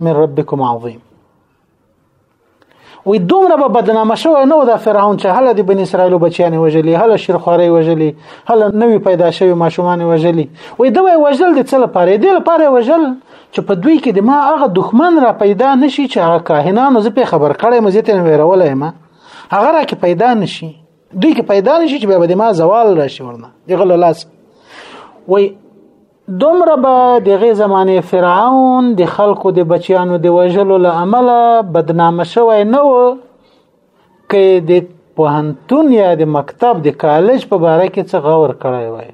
من ربکم عظیم وی دومره به بدنامه شوی نه و دا فرعون چې هله د بن اسرائیل بچیان وژلي هله شیرخواري وژلي هله نوی پیدا شوی ماشومان وژلي وی دا وی وژل د څه لپاره دی لپاره وژل چې په دوی کې د ما هغه دښمن را پیدا نشي چې هغه کاهنانو زه په خبر کړی مزه ته ویرولای ما هغه را کې پیدا نشي دوی کې پیدا نشي چې به د ما زوال راشي ورنه دغه لاس وی دومره به دغه زمانه فرعون د خلکو د بچیانو د وژلو له امله بدنامه شوی نه و که د پوهنتون یا د مکتب د کالج په باره کې څه غور کړی وای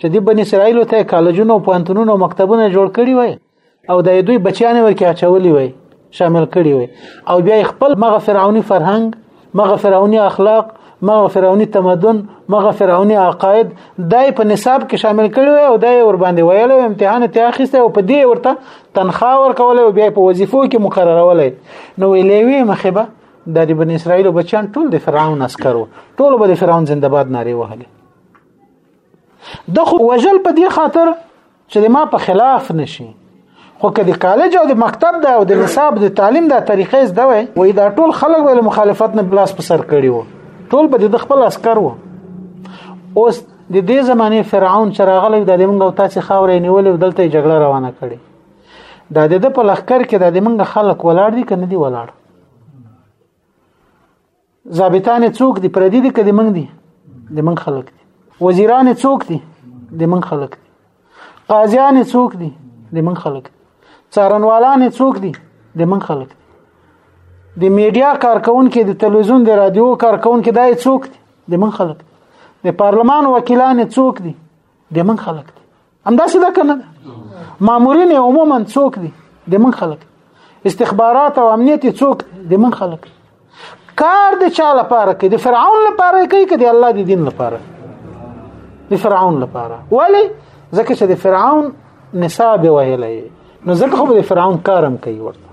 چې د بنی اسرائیل ته کالجونه او پوهنتونونه او مکتبونه جوړ کړی وای او د دوی بچیان ورکه اچولي وي شامل کړي وي او بیا خپل مغه فرعوني فرهنګ مغه فرعوني اخلاق مغه فرعوني تمدن مغه فرعوني عقاید دای په نصاب کې شامل کړي وي او دای ور باندې ویل او امتحان ته اخیسته او په دې ورته تنخوا ورکول او بیا په وظیفو کې مقررول نو ویلوي مخبه د بن اسرائیل بچیان ټول د فرعون عسکرو ټول به د فرعون زندباد ناره وهلې د خو وجل په دې خاطر چې د ما په خلاف نشي خو که د کالج او د مکتب دا او د نصاب د تعلیم دا طریقې زده وي وای دا ټول خلک ول مخالفت نه بلاس په سر کړی وو ټول به د خپل عسكر وو اوس د دې زمانه فرعون چراغلی د موږ او تاسو خاورې نیولې دلته جګړه روانه کړي دا د په لخر کې د موږ خلک ولاړ دي کنه دي ولاړ ضابطان څوک دي پردي دي کدي منګ دي د منګ خلک دي وزیران څوک دي د منګ خلک دي قاضیان څوک دي د منګ خلک دي څارنوالان څوک دي د منګ خلک دي د میډیا کارکونکو د تلویزیون د رادیو کارکونکو دای څوک دي د منګ خلک دي د پارلمان وکیلان څوک دي د منګ خلک دي همداسې ده کنه مامورین عموما څوک دي د من خلک استخبارات او امنیت څوک د من خلک کار د چا لپاره کوي د فرعون لپاره کوي که د الله د دین لپاره د فرعون لپاره ولی ځکه چې د فرعون نصاب ویلې نو ځکه خو د فرعون کارم کوي ورته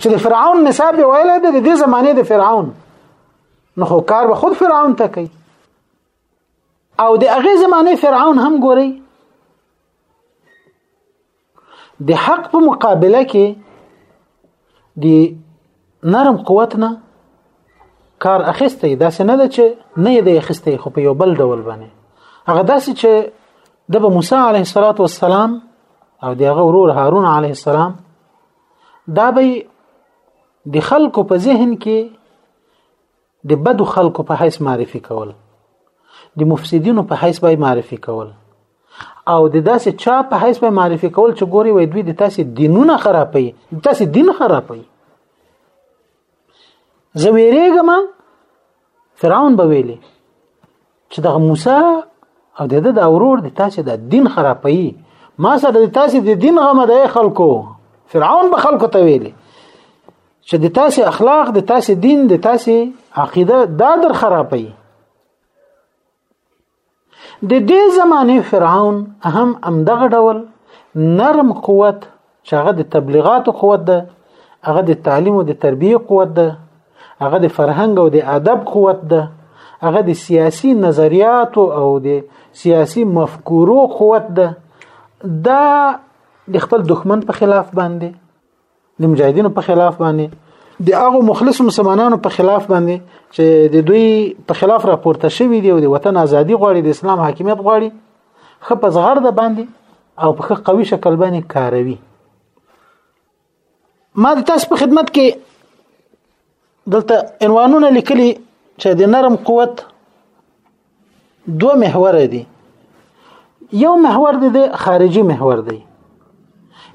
چې د فرعون نصاب ویلې د دې زمانه د فرعون نو خو کار به خود فرعون ته کوي او د هغه زمانه فرعون هم ګوري د حق په مقابله کې د نرم قوت نه کار اخیسته دا څنګه ده چې نه یې د اخیسته خو په یو بل ډول باندې هغه داسې چې د موسی علیه الصلاۃ والسلام او د هغه ورور هارون علیه السلام دا به د خلکو په ذهن کې د بدو خلکو په حیث معرفي کول د مفسدینو په حیث به معرفي کول او د داسې چا په حیث به معرفي کول چې ګوري وای دوی د تاسې دینونه خرابوي د تاسې دین خرابوي زه ویریږم فرعون به ویلي چې دغه موسی او د ده د ورور د تاسې د دین خرابوي ما سره د تاسې د دین غمه د خلکو فرعون به خلکو ته ویلي چې د تاسې اخلاق د تاسې دین د تاسې عقیده دا در خرابوي د دې زمانه فرعون هم امدغه ډول نرم قوت چې هغه د تبلیغاتو قوت ده هغه د تعلیم او د تربیه قوت ده هغه د فرهنګ او د ادب قوت ده هغه د سیاسی نظریاتو او د سیاسی مفکورو قوت ده دا د خپل دښمن په خلاف باندې د مجاهدینو په خلاف باندې د هغه مخلص مسلمانانو په خلاف باندې چې د دوی په خلاف راپورته شوی دی او د وطن ازادي غواړي د اسلام حاکمیت غواړي خه په زغر د باندې او په قوي شکل باندې کاروي ما د تاسو په خدمت کې دلته عنوانونه لیکلي چې د نرم قوت دوه محور دي یو محور دی خارجي محور دی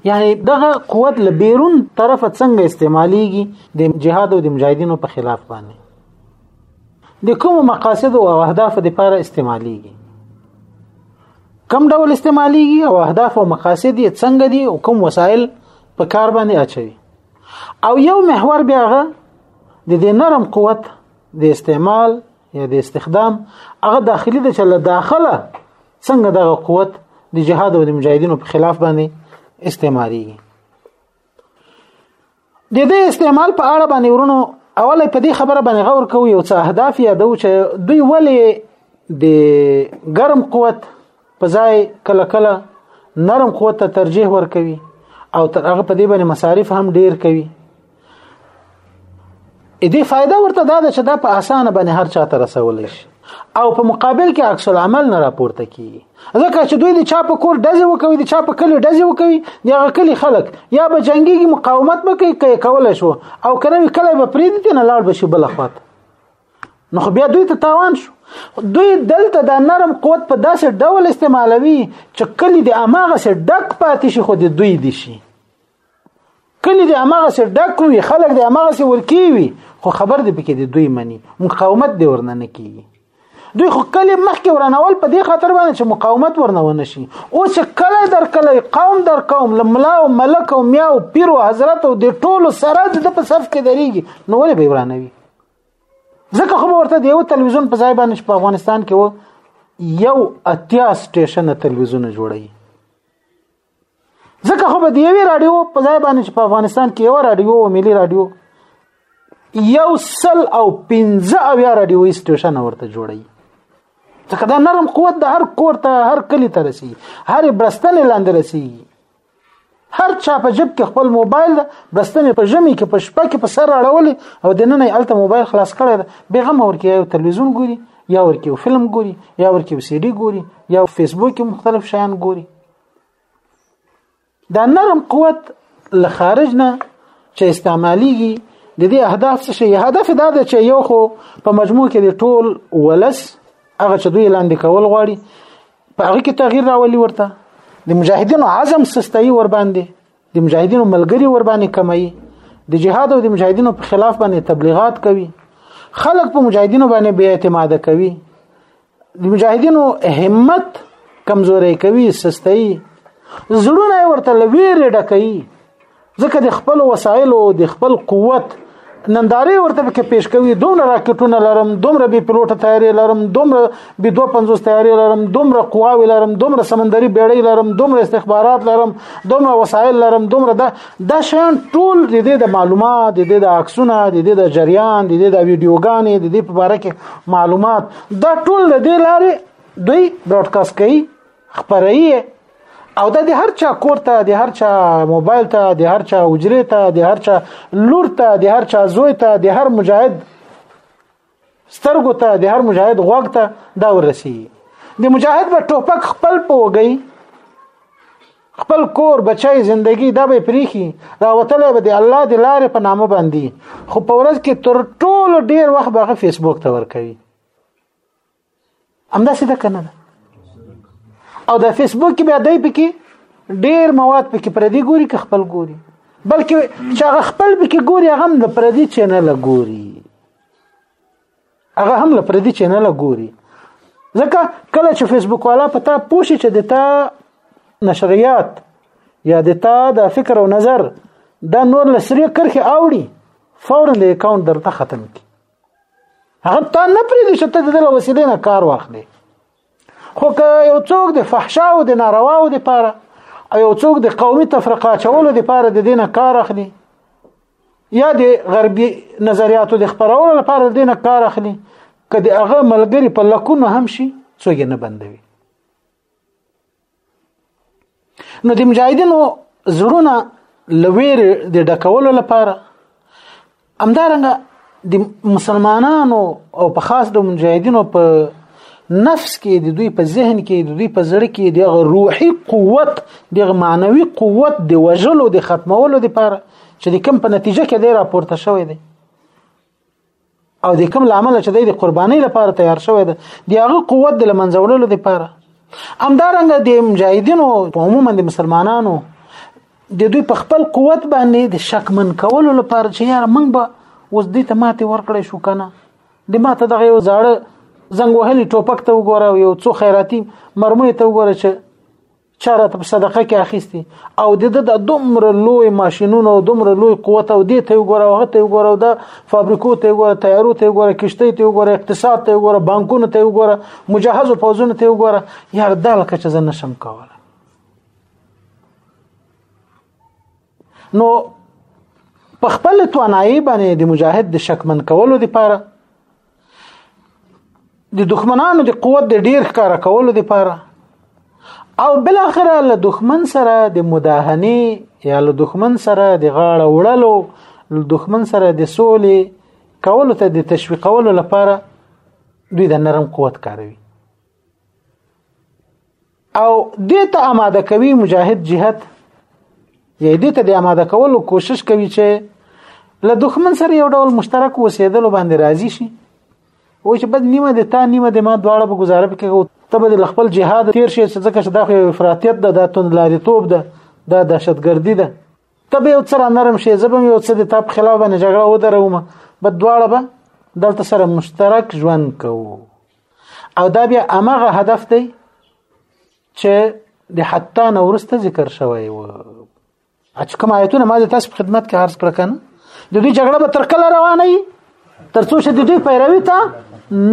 یعنی دغه قوت له بیرون طرفه څنګه استعمالیږي د جهاد او د مجاهدینو په خلاف باندې د کوم مقاصد او اهداف لپاره استعمالیږي کم ډول استعمالیږي او اهداف او مقاصد یې څنګه دي او کوم وسایل په کار باندې اچوي او یو محور بیا هغه د دې نرم قوت د استعمال یا د استخدام هغه داخلي د چل داخله څنګه دغه قوت د جهاد او د مجاهدینو په خلاف باندې استعمالي د دې استعمال په اړه باندې ورونو اوله په دې خبره باندې غور کوو یو څه اهداف یادو چې دوی ولې د ګرم قوت په ځای کله کله نرم قوت ته ترجیح ورکوي او تر هغه په دې باندې مصارف هم ډیر کوي اې دې فائدہ ورته دا ده چې دا په اسانه باندې هر چا ته رسول شي او په مقابل کې عکس العمل نه راپورته کی ځکه چې دوی د چا په کور دځي وکوي د چا په کلی دځي وکوي د هغه کلی خلک یا به جنگي مقاومت وکړي کوي کول شو او کنه کله به پرید دي نه لاړ بشي بل خواته نو خو بیا دوی ته تاوان شو دوی دلته د نرم قوت په داسې ډول استعمالوي چې کلی د اماغه سره ډک پاتې شي خو د دوی دي شي کلی د امغه سره ډک وي خلک د امغه سره ورکی وي خو خبر دی پکې دی دوی مني مقاومت دی ورنه نه کیږي دوی خو کله مخکې ورنول په دې خاطر باندې چې مقاومت ورنونه شي او چې کله در کله قوم در قوم لملا او ملک او میا او پیر او حضرت او د ټولو سره د په صف کې دريږي نو ولې به ورانوي ځکه خو ورته د یو تلویزیون په ځای باندې په افغانستان کې و یو اتیا سټیشن تلویزیون جوړي ځکه خو به دی وی رادیو په ځای باندې چې په افغانستان کې یو رادیو او ملي رادیو یو سل او 15 او یا رادیو سټیشن ورته جوړي ځکه دا نرم قوت د هر کور ته هر کلی ته رسی هر برستن لاندې رسی هر چا په جب کې خپل موبایل ده بستنې په ژمي کې په شپه کې په سر اړولې او د نن الته موبایل خلاص کړی ده بیغم ورکه یو تلویزیون ګوري یا ورکه یو فلم ګوري یا ورکه یو سیډي ګوري یا فیسبوک کې مختلف شیان ګوري دا نرم قوت له خارج نه چې استعماليږي د دې اهداف څه شي هدف دا دی چې یو خو په مجموع کې د ټول ولس هغه چې دوی لاندې کول غواړي په هغه کې تغییر راولي ورته د مجاهدینو عزم سستایي ور باندې د مجاهدینو ملګری ور باندې کمي د جهاد او د مجاهدینو په خلاف باندې تبلیغات کوي خلک په مجاهدینو باندې بیا اعتماد کوي د مجاهدینو همت کمزوري کوي سستي زړونه ورته لویره ډکوي ځکه د خپل وسایل او د خپل قوت نندارې ورته کې پیش کوي دومره راکټونه لرم دومره بي پلوټه تیارې لرم دومره بي 250 تیارې لرم دومره قواوي لرم دومره سمندري بیړۍ لرم دومره استخبارات لرم دومره وسایل لرم دومره دا دا شان ټول د دې د معلومات د دې د عکسونه د دې د جریان د دې د ویډیوګانې د دې په اړه کې معلومات دا ټول د دې لارې دوی براډکاسټ کوي خبري او دا د هر چا کور ته د هر چا موبایل ته د هر چا اجرې ته د هر چا لور ته د هر چا زوی ته د هر مجاهد سترګو ته د هر مجاهد غوږ ته دا ورسي د مجاهد په ټوپک خپل پوګي خپل کور بچای زندگی دا به پریخي راوتلې به د الله د لارې په نامه باندې خو په ورځ کې تر ټولو ډیر وخت به فیسبوک ته ور کوي همدا څه ده کنه او د فیسبوک بیا دای پکې ډیر مواد پکې پردي ګوري که خپل ګوري بلکې چې هغه خپل پکې ګوري هغه د پردي چینل ګوري هغه هم له پردي چینل ګوري ځکه کله چې فیسبوک والا په تا پوښي چې د تا نشریات یا د تا د فکر او نظر دا نور لسری کرخه اوړي فورا د اکاونټ درته ختم کی هغه تا نه پرې دي چې ته د وسیلې نه کار واخلې خو که یو څوک د فحشا او د نارواو د پاره او یو څوک د قومي تفرقه چولو د پاره د دینه کار اخلي یا د غربي نظریاتو د خبرولو لپاره د دینه کار اخلي کدی هغه ملګری په لکونو هم شي څوګ نه بندوي نو د مجاهدینو زړونه لویر د ډکولو لپاره همدارنګه د مسلمانانو او په خاص د مجاهدینو په نفس کې د دوی په ذهن کې د دوی په زړه کې د روحي قوت د معنوي قوت د وژلو د ختمولو لپاره چې د کم په نتیجه کې دی راپورته شوی دی او د کوم لامل چې د قربانۍ لپاره تیار شوی دی د هغه قوت د لمنځولو لپاره همدارنګ د مجاهدینو عموما د مسلمانانو د دوی په خپل قوت باندې د شکمن کولو لپاره چې یار موږ به اوس دې ته ماته ورکړې شو کنه د ماته دغه یو زاړه زنګ وهلي ټوپک ته وګوره یو څو خیراتي مرمۍ ته وګوره چې چا راته په صدقه کې اخیستي او د د دومره لوی ماشینونو او دومره لوی قوت او دې ته وګوره او هته وګوره دا فابریکو ته وګوره تیارو ته وګوره کشته ته وګوره اقتصاد ته وګوره بانکونو ته وګوره مجهزو پوزونو ته وګوره یار دالکه چې زه نشم کوله نو په خپل توانایي باندې د مجاهد د شکمن کولو لپاره د دښمنانو د قوت د ډیر ښکارا کولو لپاره او بل اخره له دښمن سره د مداهنه یا له دښمن سره د غاړه وړلو له دښمن سره د سولې کولو ته د تشویقولو لپاره دوی د نرم قوت کاروي او دې ته آماده کوي مجاهد جهاد یې دې ته د آماده کولو کوشش کوي چې له دښمن سره یو ډول مشترک وسیدلو باندې راضي شي او چې بد نیمه د تا نیمه د ما دواړه به گزاره پکې او ته به د خپل جهاد تیر شي چې ځکه چې دا خو افراطیت ده دا توندلاري توپ ده دا دهشتګردي ده ته به یو څه نرم شي زبم یو څه د تاب خلاف باندې جګړه ودروم بد دواړه به دلته سره مشترک ژوند کوو او دا بیا امغه هدف دی چې د حتی نورسته ذکر شوی و چې کوم آیتونه ما د تاسو په خدمت کې عرض کړ کنه د دوی جګړه به تر کله روانه وي تر څو چې د دوی پیروي ته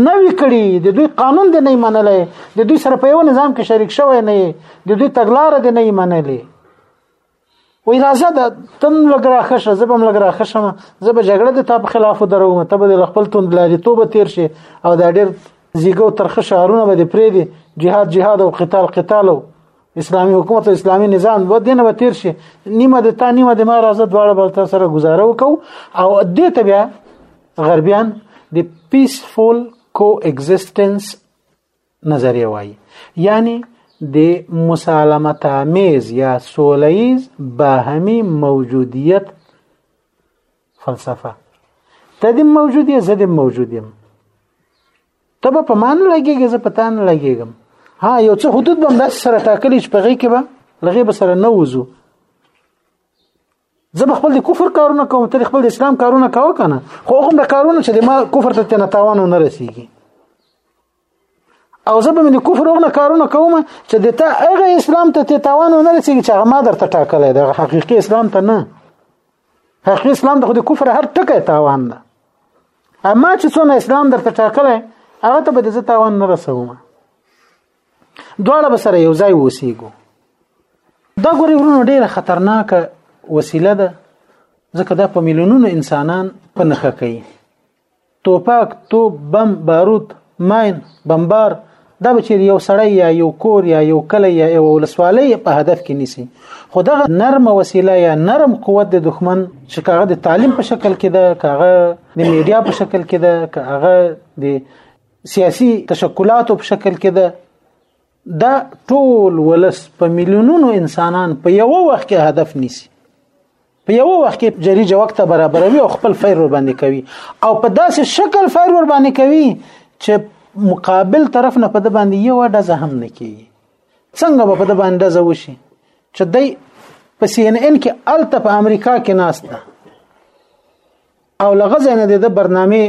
نه وی کړي د دوی قانون دی نه منلې د دوی سره په یو نظام کې شریک شوی نه د دوی تګلار دی نه منلې وی راځه د تم لګرا خشه زبم لګرا خشم زب جګړه د تاب خلاف دروم ته به خپل توند لاري توبه تیر شي او دا ډیر زیګو ترخه شعارونه به پرې دي جهاد جهاد او قتال قتال او اسلامي حکومت او اسلامي نظام و دینه به تیر شي نیمه د تا نیمه د ما راځه دواړه بل تر سره گزاره وکاو او دې ته بیا غربیان د پیسفول کو ایگزیسټنس نظریه وایي یعنی د مسالمت آمیز یا سولیز باهمی موجودیت فلسفه ته د موجود یې زه د موجود یم ته به په مان لګېږې زه په تا نه لګېږم ها یو څه حدود به همداسې سره ټاکلي چې په هغې کې به له هغې به سره نه وځو زه به خپل د کفر کارونه کوم ته خپل د اسلام کارونه کاوه کنه خو هم د کارونه چې د ما کفر ته تنه تاوان نه رسیږي او زه به من کفر او نه کارونه کوم چې د تا هغه اسلام ته ته تاوان نه رسیږي چې هغه ما درته ټاکلی د حقيقي اسلام ته نه حقيقي اسلام د خو د کفر هر ټکی تاوان ده اما چې څونه اسلام درته ټاکلی هغه ته به د زه تاوان نه رسوم دواړه به سره یو ځای وسیږو دا ګوري ورونو ډیره خطرناک وسیله ده ځکه دا په میلیونونو انسانان په نخه کوي توپاک توپ بم بارود ماین بمبار دا به چیرې یو سړی یا یو کور یا یو کلی یا یو ولسوالۍ په هدف کې نیسي خو دغه نرم وسیله یا نرم قوت د دښمن چې کاغه د تعلیم په شکل کې ده کاغه د میډیا په شکل کې ده کاغه د سیاسي تشکلاتو په شکل کې ده دا ټول ولس په میلیونونو انسانان په یو وخت کې هدف نیسي په یو وخت کې جری جوک ته برابروي او خپل فیر ور باندې کوي او په داسې شکل فیر ور باندې کوي چې مقابل طرف نه په د باندې یو ډزه هم نه کیږي څنګه به په د باندې ډزه وشي چې دای په سی ان ان کې الته په امریکا کې ناشته او لغه زنه د برنامه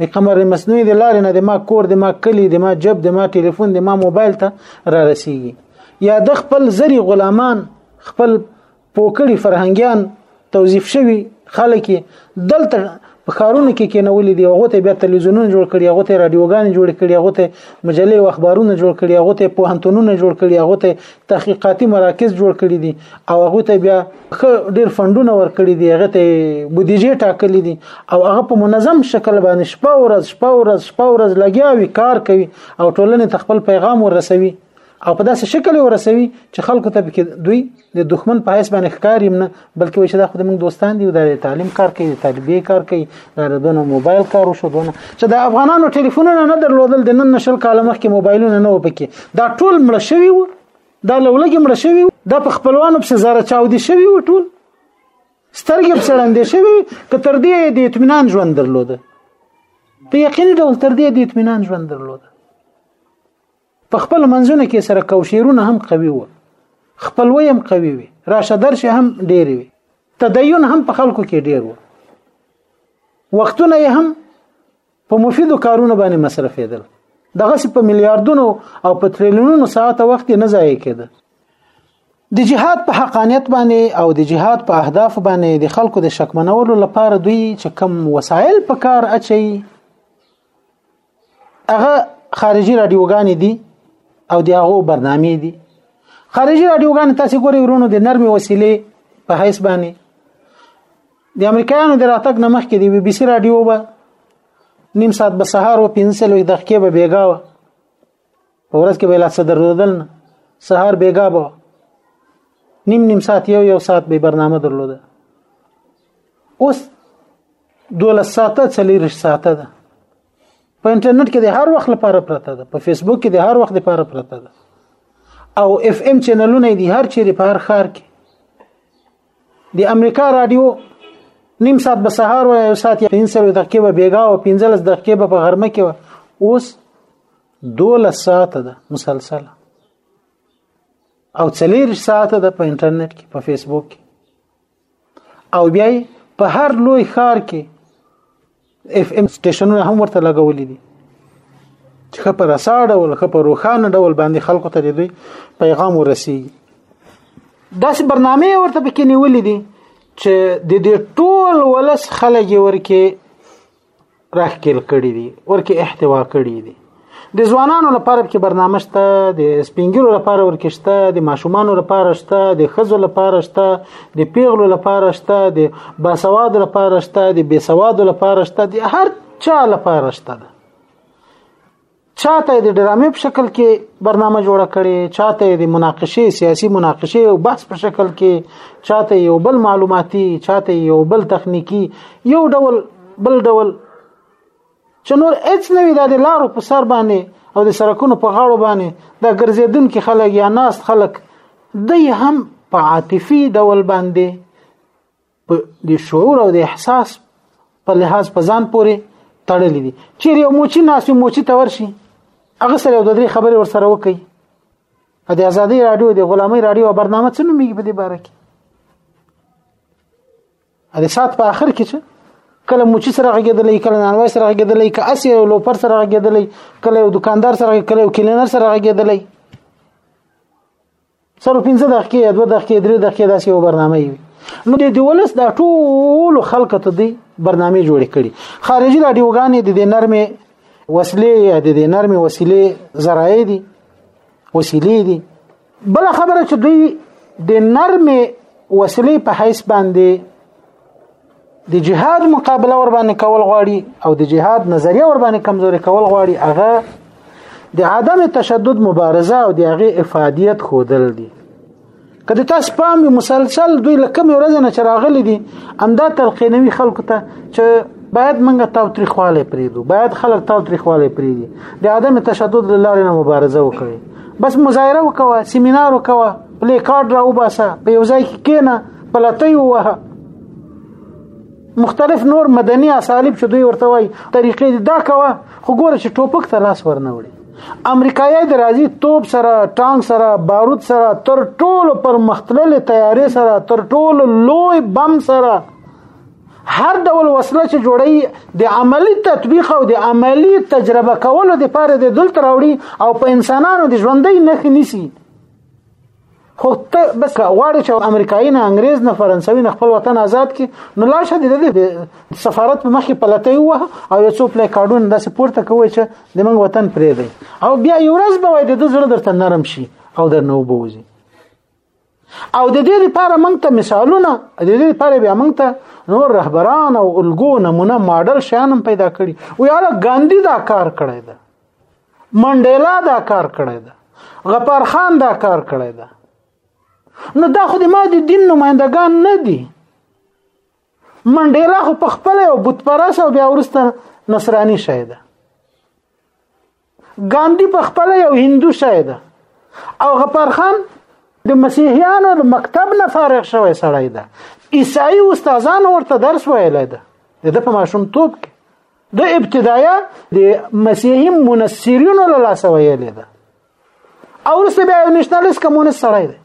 د قمر مصنوعي د لارې نه د ما کور د ما کلی د ما جب د ما ټلیفون د ما موبایل ته را رسیږي یا د خپل زری غلامان خپل پوکړي فرهنګیان توظیف شوی خلک دلته په کارونو کې کېنولې دي هغه ته بیا تلویزیونونه جوړ کړي هغه ته رادیوګان جوړ کړي هغه ته مجلې او اخبارونه جوړ کړي هغه ته پوهنتونونه جوړ کړي هغه ته تحقیقاتي مراکز جوړ کړي دي او هغه ته بیا خو ډیر فندونه ورکړي دي هغه ته بودیجه ټاکلې دي او هغه په منظم شکل باندې شپه ورځ شپه ورځ شپه ورځ لګیا وي کار کوي او ټولنې ته خپل پیغام ورسوي او په داسې شکل ورسوي چې خلکو ته پکې دوی د دښمن په حیث باندې ښکار یم نه بلکې وایي چې دا خو د موږ دوستان دي د تعلیم کار کوي د طالبې کار کوي دا د دونه موبایل کار وشو دونه چې د افغانانو ټلیفونونه نه درلودل د نن نشل کاله مخکې موبایلونه نه و پکې دا ټول مړ شوي وو دا لولګي مړ شوی دا په خپلوانو په زاره چاودي شوی و ټول سترګې په سړندې شوی که تر دې د اطمینان ژوند درلود په یقیني ډول تر دې د اطمینان ژوند درلود په خپل منځونه کې سره کوشیرونه هم قوي و خپلوي هم قوي وي راشه درشه هم ډېر وي تدین هم په خلکو کې ډېر و وختونه هم په مفیدو کارونو باندې مصرفېدل دغه سي په میلیارډونو او په تریلیونونو ساعت وخت نه ضایع کېده د جهاد په حقانیت باندې او د جهاد په اهداف باندې د خلکو د شکمنولو لپاره دوی چې کم وسایل په کار اچي هغه خارجي رادیوګانې دي او د هغو برنامې دي خارجي رادیوګانې تاسو ګورئ ورونو د نرمې وسیلې په حیث باندې د امریکایانو د راتګ نه مخکې د بي بي سي رادیو به نیم ساعت به سهار و 15 دقیقې به بیګا و ورځ کې به لا صدر درلودل نه سهار بیګا به نیم نیم ساعت یو یو ساعت به برنامه درلوده اوس دولس ساعته چلیرش ساعته ده په انټرنیټ کې د هر وخت لپاره پرته ده په فیسبوک کې د هر وخت لپاره پرته ده او اف ام چینلونه دي هر چیرې په هر ښار کې د امریکا رادیو نیم ساعت به سهار و یو ساعت یا 15 دقیقې به بیګا او 15 دقیقې به په غرمه کې و اوس 12 ساعت ده مسلسل او 40 ساعت ده په انټرنیټ کې په فیسبوک کې او بیا په هر لوی ښار کې اف ام سټیشنونه هم ورته لګولې دي چې خبر اسا ډول خبر روخانه ډول باندې خلکو ته دوی پیغام ورسیږي داسې برنامه ورته پکې نیولې دي چې د دې ټول ولس خلک ورکه راخکل کړي دي ورکه احتوا کړي دي د ځوانانو لپاره کې برنامه شته د سپینګیرو لپاره ورکې شته د ماشومانو لپاره شته د خزو لپاره شته د پیغلو لپاره شته د باسواد لپاره شته د بیسواد لپاره شته د هر چا لپاره شته ده چاته د ډرامې په شکل کې برنامه جوړ کړي چاته د مناقشه سیاسي مناقشه او بحث په شکل کې چاته یو بل معلوماتي چاته یو بل تخنیکی یو ډول بل ډول چې نور هیڅ نه وي د لارو په سر باندې او د سرکونو په غاړو باندې د ګرځېدونکو خلک یا ناست خلک دی هم په عاطفي ډول باندې په د شعور او د احساس په لحاظ په ځان پورې تړلې دي چې یو موچی ناس یو موچی ته ورشي هغه سره د درې خبرې ور سره وکړي د ازادي رادیو د غلامي رادیو برنامه څه نومېږي په دې باره کې د سات په اخر کې چې کله موچی سره غږیدلې کله نانوای سره غږیدلې که اسی او لوپر سره غږیدلې کله یو دکاندار سره کله یو کلینر سره غږیدلې سره 15 دقیقې 2 دقیقې 3 دقیقې داسې یو برنامه وي نو د دولس دا ټول خلک ته دی برنامه جوړ کړي خارجي رادیوګانې د دې نرمې وسلې د دې نرمې وسیلې ذرایع دي وسیلې دي بل خبره چې دوی د نرمې وسیلې په حیث باندې د جهاد مقابله ور باندې کول غواړي او د جهاد نظریه ور باندې کمزوري کول غواړي هغه د عدم تشدد مبارزه او د هغه افادیت خودل دي کله تاسو پام مسلسل دوی لکه ورځ نه چراغلي دي امدا تلقینوي خلکو ته چې باید منګه تاوتریخواله پریدو باید خلک تاوتریخواله پریدي د عدم تشدد لاره نه مبارزه وکړي بس مظاهره وکوه سیمینار وکوه پلی کارډ را وباسه په یو ځای کې کېنه پلتۍ ووهه مختلف نور مدني اساليب چې دوی ورته وای طریقې دا کوه خو ګوره چې ټوپک ته لاس ورنه وړي امریکایي د راځي توپ سره ټانک سره بارود سره تر ټولو پر مختللې تیارې سره تر ټولو لوی بم سره هر ډول وسله چې جوړي د عملی تطبیق او د عملی تجربه کولو د پاره د دلته راوړي او په انسانانو د ژوندۍ نخ نیسی خو ته بس غواړي چې امریکایي نه انګريز نه فرانسوي نه خپل وطن آزاد کی نو لا شه د سفارت په مخې پلته و او یو څو پلی کارډون د سپورت کوي چې د منګ وطن پرې دی او بیا یو ورځ به وای د زړه درته نرم شي او درنه وبوزي او د دې لپاره موږ ته مثالونه د دې لپاره بیا موږ ته نور رهبران او الګو نمونه ماډل شانم پیدا کړي او یاره ګاندی دا کار کړی دا منډیلا دا کار کړی دا غفار خان دا کار کړی دا نو دا خو د ما د دین نمائندگان نه دي منډیلا خو په خپل او بت پرس او بیا ورسته نصرانی شایده ګاندی په خپل یو هندو سړی ده او غفار خان د مسیحیانو د مکتب نه فارغ شوی سړی ده عیسائی استادان ورته درس ویلی ده د په ماشوم توپ کې د ابتدایه د مسیحي منصرینو له لاسه ویلی ده او وروسته بیا یو نشنلیست کمونست سړی دی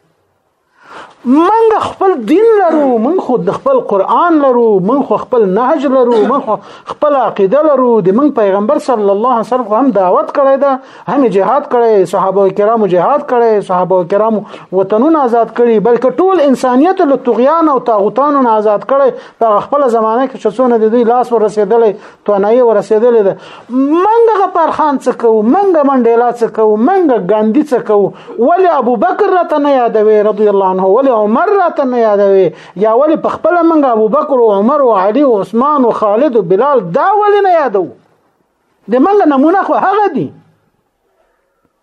من خپل دین لرو من خو د خپل قران لرو من خو خپل نهج لرو من خو خپل عقیده لرو د من پیغمبر صلی الله علیه وسلم هم دعوت کړی دا هم جهاد کړی صحابه کرامو جهاد کړی صحابه کرامو وطنونه آزاد کړي بلکې ټول انسانیت له طغیان او طاغوتانو آزاد کړي په خپل زمانه کې شڅونه د دوی لاس ورسېدلې توانایي ورسېدلې ده منګه غفار خان څه کوو منګه منډیلا څه کوو منګه ګاندی څه کوو ولی ابو بکر راته نه یادوي رضی الله عنه ولی عمر راته نه یادوي یا ولی په خپل منګه ابو بکر او عمر او علي او عثمان او خالد او بلال دا ولی نه یادو د منګه نمونه خو هغه دي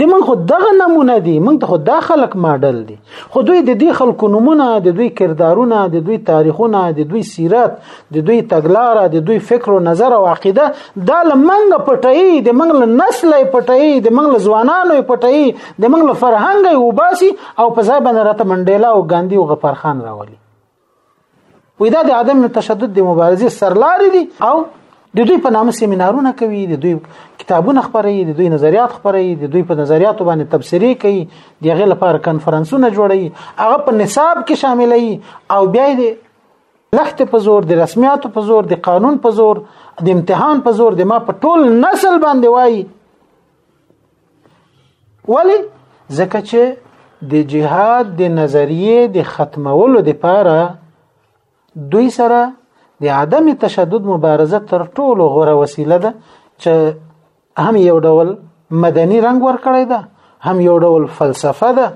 د من خو دغه نمونه دي من ته خو دا خلک ماډل دي خو دوی د دې خلکو نمونه د دوی کردارونه د دوی تاریخونه د دوی سیرت د دوی تګلاره د دوی فکر او نظر او عقیده دا لمنګ پټي د منګ له نسل پټي د منګ له ځوانانو پټي د منګ له فرهنګ او باسي او په ځای باندې راته منډیلا او ګاندی او غفار خان راولي وې دا د عدم تشدد د مبارزې سرلاري دي او د دوی په نامه سیمینارونه کوي د دوی کتابونه خبري د دوی نظریات خبري د دوی په نظریاتو باندې تبصری کوي د غیر لپاره کانفرنسونه جوړي هغه په نصاب کې شاملې او بیا د لخت په زور د رسمیاتو په زور د قانون په زور د امتحان په زور د ما په ټول نسل باندې وایي ولی ځکه چې د جهاد د نظریه د ختمولو لپاره دوی سره د عدم تشدد مبارزه تر ټولو غوره وسیله ده چې هم یو ډول مدني رنگ ورکړی ده هم یو ډول فلسفه ده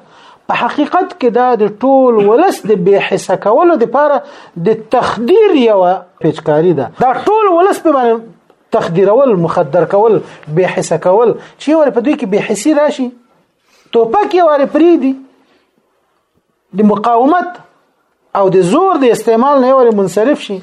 په حقیقت کې دا د ټول ولس د بې حسه کولو لپاره د تخدیر یو پیچکاری ده دا ټول ولس په باندې تخدیرول مخدر کول به حس کول چې ور په دوی کې به حسي راشي توپک یې واره پری دي د مقاومت او د زور د استعمال نه واره منصرف شي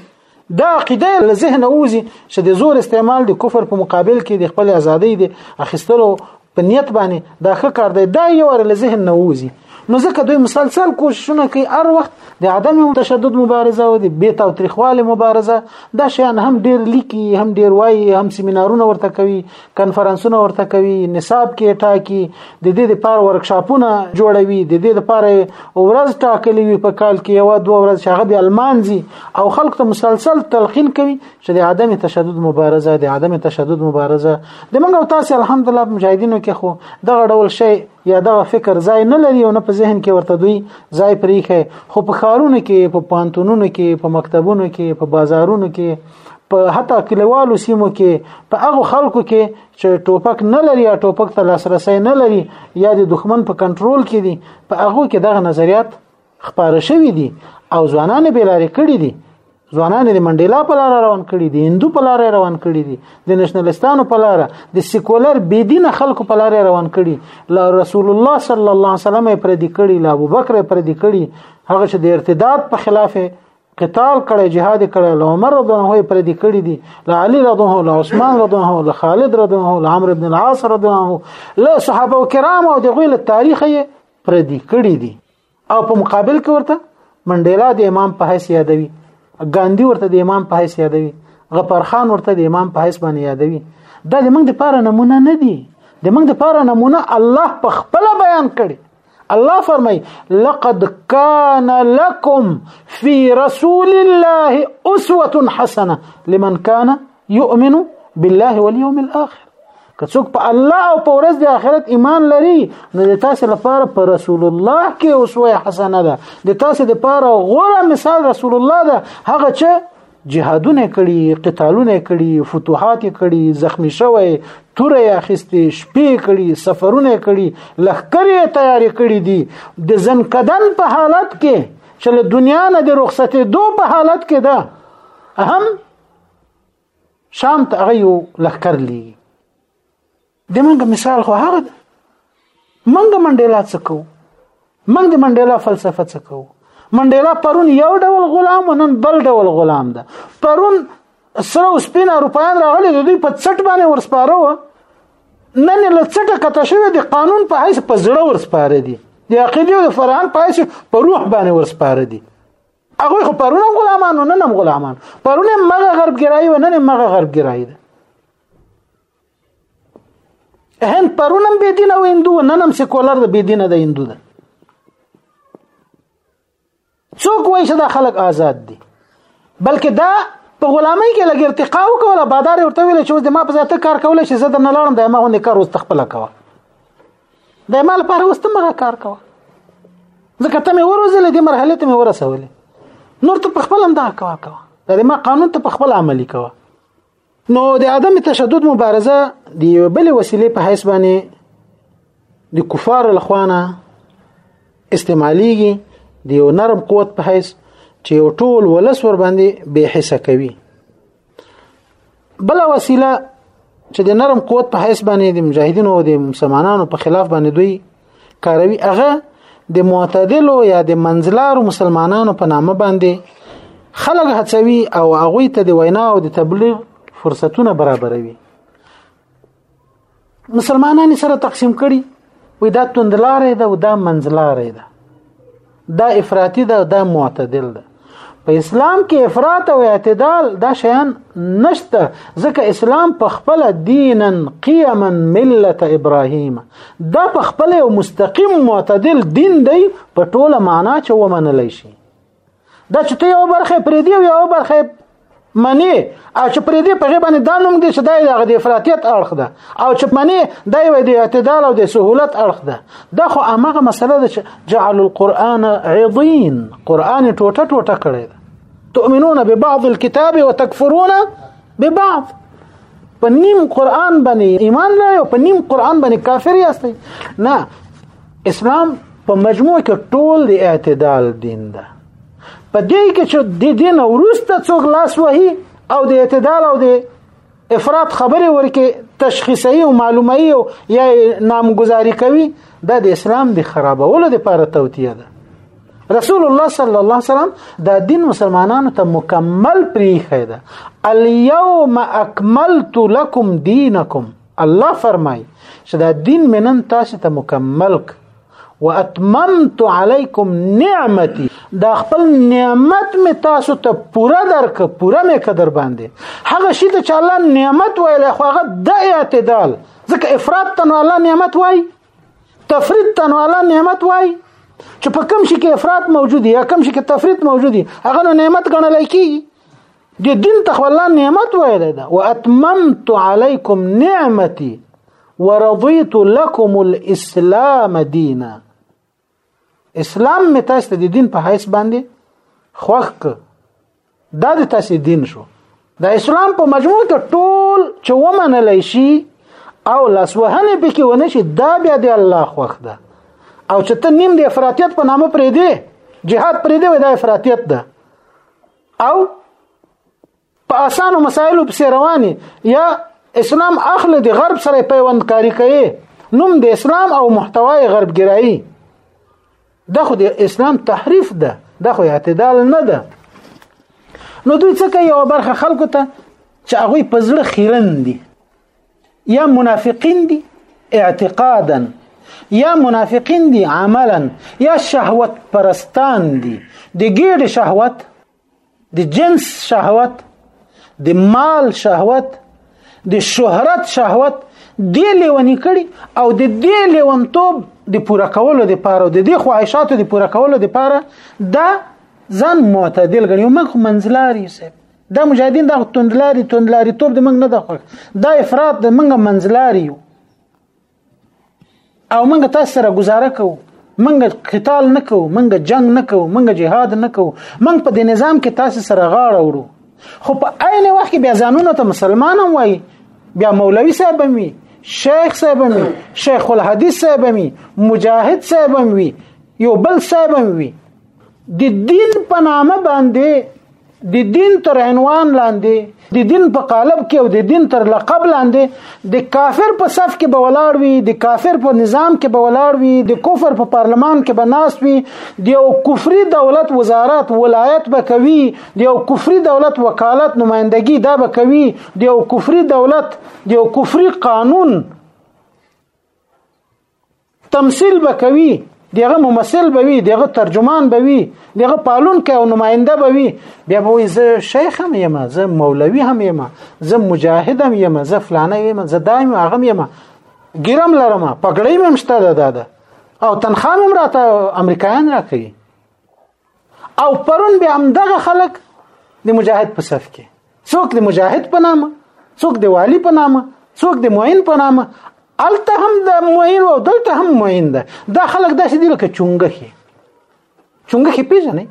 دا عقیده له ذهن اوزي چې د زور استعمال د کفر په مقابل کې د خپل ازادۍ د اخیستلو په نیت باندې دا ښه کار دی دا یو ور له ذهن نه ووزي نو ځکه دوی مسلسل کوششونه کوي هر وخت د عدم تشدد مبارزه او د بې تاوتریخوالي مبارزه دا شیان هم ډیر لیکي هم ډیر وایي هم سیمینارونه ورته کوي کانفرنسونه ورته کوي نصاب کې ټاکي د دې لپاره ورکشاپونه جوړوي د دې لپاره ورځ ټاکلې وي په کال کې یو دوه ورځې هغه د المانزي او خلک ته مسلسل تلقین کوي چې د عدم تشدد مبارزه د عدم تشدد مبارزه د موږ او تاسو الحمدلله مجاهدینو کې خو دغه ډول شی یا دغه فکر ځای نه لري او نه په ذهن کې ورته دوی ځای پریخي خو په خارونو کې په پانتونونو کې په مکتبونو کې په بازارونو کې په حتی کلیوالو سیمو کې په هغه خلکو کې چې ټوپک نه لري یا ټوپک ته لاسرسي نه لري یا د دښمن په کنټرول کې دي په هغه کې دغه نظریات خبره شوې دي او ځوانان به لارې کړې دي ځوانان د منډیلا په لار روان کړي دي هندو په لار روان کړي دي د نشنلستانو په لار د سیکولر بی دین خلکو په لار روان کړي لا رسول الله صلی الله علیه وسلم پر دې کړي لا ابوبکر پر دې کړي هغه چې د ارتداد په خلاف قتال کړي جهاد کړي له عمر رضی الله عنه پر دې کړي دي له علي رضی الله له عثمان رضی الله له خالد رضی الله له عمرو بن العاص رضی الله له صحابه کرام او د غویل تاریخ پر دې کړي دي او په مقابل کې ورته منډیلا د امام په حیث یادوي ګاندی ورته د امام په حیث یادوي غفرخان ورته د امام په حیث باندې یادوي دا د موږ د پاره نمونه نه دي د موږ د پاره نمونه الله په خپل بیان کړي الله فرمای لقد كان لكم في رسول الله اسوه حسنه لمن كان یؤمنو بالله والیوم الاخر که څوک په الله او په ورځ د آخرت ایمان لري نو د تاسو لپاره پر رسول الله کې اسوه حسنه ده د تاسو لپاره غوره مثال رسول الله ده هغه چې جهادونه کړي قتالونه کړي فتوحات کړي زخمی شوی توره اخیستې شپې کړي سفرونه کړي لخرې تیار کړي دي د زنکدن په حالت کې چې له دنیا نه د رخصتې دو په حالت کې ده هم شام ته هغه یو لخر لی د منګه مثال خو هغه منګه منډیلا څه کو منګه منډیلا فلسفه څه کو منډیلا پرون یو ډول غلام نن بل ډول غلام ده پرون سره او سپین اروپایان راغلي د دوی په څټ باندې ورسپاره و نن له څټه کته شوی د قانون په حیث په زړه ورسپاره دي د عقیده او فرهنګ په حیث په روح باندې ورسپاره دي هغه خو پرون هم غلامان و نن هم غلامان پرون هم مغه غرب ګرای و نن هم مغه غرب ګرای ده هند پرون هم بی دین او هندو نن هم سیکولر ده بی دین ده هندو ده څوک وایي چې دا خلک آزاد دي بلکې دا په غلامۍ کې لګ ارتقا وکوله بادار ورته ویل چې د ما په ذاته کار کولای شي زه د نه لاړم د ما غونې کار اوس تخپل کوه د مال لپاره واستمغه کار کوه ځکه ته مې وروزلې د مرحله ته مې ورسولې نور ته په خپل هم دا کار کوه د ما قانون ته په خپل عملی کوه نو د عدم تشدد مبارزه د یو بل وسیلې په حیث باندې د کفار لخوانه استعمالیږي د یو نرم قوت په حیث چې یو ټول ولس ور باندې به حسه کوي بل وسیله چې د نرم قوت په حیث باندې د مجاهدینو او د مسلمانانو په خلاف باندې دوی کاروي هغه د معتدلو یا د منځلارو مسلمانانو په نامه باندې خلک هڅوي او هغه ته د وینا او د تبلیغ فرصتونه برابروي مسلمانان سره تقسیم کړي وي دا توندلارې ده او دا منځلارې ده دا افراطي ده دا معتدل ده په اسلام کې افراط او اعتدال دا شیان نشته ځکه اسلام په خپل دینا قیما ملت ابراهیم دا په خپل یو مستقیم معتدل دین دی په ټوله معنا چې ومنل شي دا چې ته یو برخه پرې دی یو برخه منی او چې پرې دی په غیبه دا نوم دی چې دا یو د افراطیت اړخ ده او چې منی دا یو د اعتدال او د سهولت اړخ ده دا خو هغه مسله ده چې جعل القرآن عضین قرآن ټوټه ټوټه کړی ده تؤمنون ببعض الكتاب وتكفرون ببعض په نیم قران باندې ایمان لري او په نیم قران باندې کافر یاست نه اسلام په مجموع کې ټول د اعتدال دین ده په دې کې چې د دین ورسته څوک لاس وهي او د اعتدال او د افراط خبره ورکه تشخیصي او معلومي او یا نامګذاري کوي دا د اسلام د خرابولو لپاره توتیه ده رسول الله صلی الله علیه وسلم دا دین مسلمانانو ته مکمل پریخه ده الیوم اکملت لکم دینکم الله فرمای چې دا دین منن تاسو ته مکمل ک واتممت علیکم نعمتي دا خپل نعمت می تاسو ته پوره درک پوره می قدر باندې هغه شی ته چې الله نعمت ویل خو هغه د اعتدال ځکه افراط ته نو الله نعمت وای تفرید ته نو الله نعمت وای چې په کوم شي کې افراط موجود یا کوم شي کې تفرید موجود هغه نو نعمت ګڼل کیږي دې دین ته الله نعمت ویل ده واتممت علیکم نعمتي ورضيت لكم الاسلام دينا اسلام می تاسو ته د دین په حیث باندې خوښ دا د تاسو دین شو د اسلام په مجموع کې ټول چې ومنل شي او لاسوهنه پکې ونه شي دا بیا د الله خوښ ده او چې ته نیم د افراطیت په نامه پرې دی جهاد پرې دی دا افراطیت ده او په اسانو مسایلو پسې رواني یا اسلام اخله د غرب سره پیوند کاری کوي نوم د اسلام او محتوای غرب ګرایي دا خو د اسلام تحریف ده دا خو اعتدال نه ده نو دوی څه کوي یو برخه خلکو ته چې هغه په زړه خیرن دي یا منافقین دي اعتقادا یا منافقین دي عملا یا شهوت پرستان دي د ګډ شهوت د جنس شهوت د مال شهوت د شهرت شهوت دی لیونی کړي او د دې لیونتوب د پوره کولو د پاره د دې خواهشاتو د پوره کولو د پاره دا ځان معتدل غني موږ منځلاري سه دا مجاهدین دا توندلاري توندلاري توب د موږ نه د خوښ دا افراط د موږ منځلاري یو او موږ تاسو سره گزاره کوو موږ قتال نه کوو موږ جنگ نه کوو موږ جهاد نه کوو موږ په دې نظام کې تاسو سره غاړه وړو خو په عین وخت کې بیا ځانونه ته مسلمان هم وایي بیا مولوي صاحب هم وي شیخ صاحب هم وي شیخ الحدیث صاحب هم وي مجاهد صاحب هم وي یو بل صاحب هم وي د دین په نامه باندې د دین تر عنوان لاندې د دین په قالب کې او د دین تر لقب لاندې د کافر په صف کې به ولاړ وي د کافر په نظام کې به ولاړ وي د کفر په پارلمان کې به ناست وي د یو کفري دولت وزارت ولایت به کوي د یو کفري دولت وکالت نمائندګي دا به کوي د یو کفري دولت د یو کفري قانون تمثيل به کوي دغه ممثل به وي دغه ترجمان به وي دغه پالونکی او نماینده به وي بیا به وي زه شیخ هم یم زه مولوي هم یم زه مجاهد هم یم زه فلانه یم زه دا یم هغه یم ګیرم لرم پګړې مې مشته ده دا ده او تنخوا مې راته امریکایان راکوي او پرون به هم دغه خلک د مجاهد په صف کې څوک د مجاهد په نامه څوک د والی په نامه څوک د معین په نامه الته هم د معین او دلته هم معین ده دا خلک داسې دي لکه چونګخي چونګخي پیژنې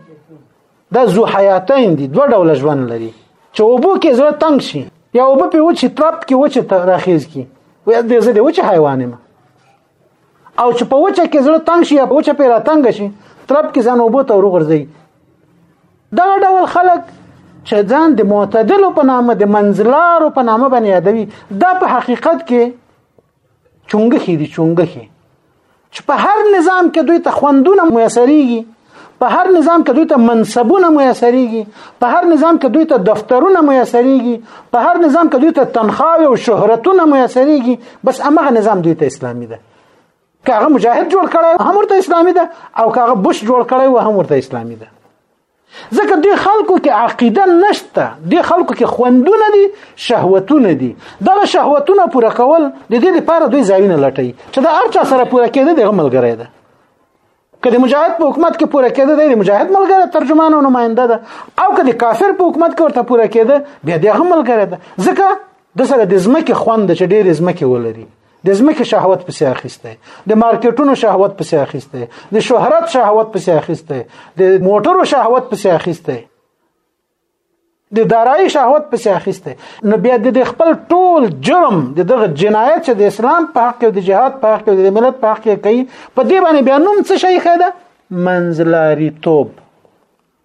دا زو حیاتین دي دوه ډول ژوند لري چې وبو کې زړه تنگ شي یا وبو په وچه ترپ کې وچه راخیز کی وې دې زه دې وچه حیوان ما او چې په وچه کې زړه تنګ شي یا په وچه پیرا تنګ شي ترپ کې ځان وبو ته ورغورځي دا ډول خلک چې ځان د معتدلو په نامه د منځلارو په نامه باندې یادوي دا په حقیقت کې چونګخي دي چونګخي چې په هر نظام کې دوی ته خوندونه میسرېږي په هر نظام کې دوی ته منصبونه میسرېږي په هر نظام کې دوی ته دفترونه میسرېږي په هر نظام کې دوی ته تنخواوې او شهرتونه میسرېږي بس هغه نظام دوی ته اسلامي ده که هغه مجاهد جوړ کړی هم ورته اسلامي ده او که هغه بوش جوړ کړی و هم ورته اسلامي ده ځکه د خلکو کې عقیده نشته د خلکو کې خوندونه دي شهوتونه دي دا شهوتونه پوره کول د دې لپاره دوی ځایونه لټوي چې دا هر چا سره پوره کېده دغه ملګری ده که د مجاهد په حکومت کې پوره کېده دی د مجاهد ملګری ترجمان او نماینده ده او که د کافر په حکومت کې ورته پوره کېده بیا د هغه ملګری ده ځکه د سره د ځمکې خوند چې ډېرې ځمکې ولري د ځمکې شهوت پسې اخیسته د مارکیټونو شهوت پسې اخیسته د شهرت شهوت پسې اخیسته د موټرو شهوت پسې اخیسته د دارای شهوت پسې اخیسته نو بیا د خپل ټول جرم د دغه جنایت چې د اسلام په حق او د جهاد په حق او د ملت په حق کوي په دې باندې بیا نوم څه شي خیدا منځلاري توب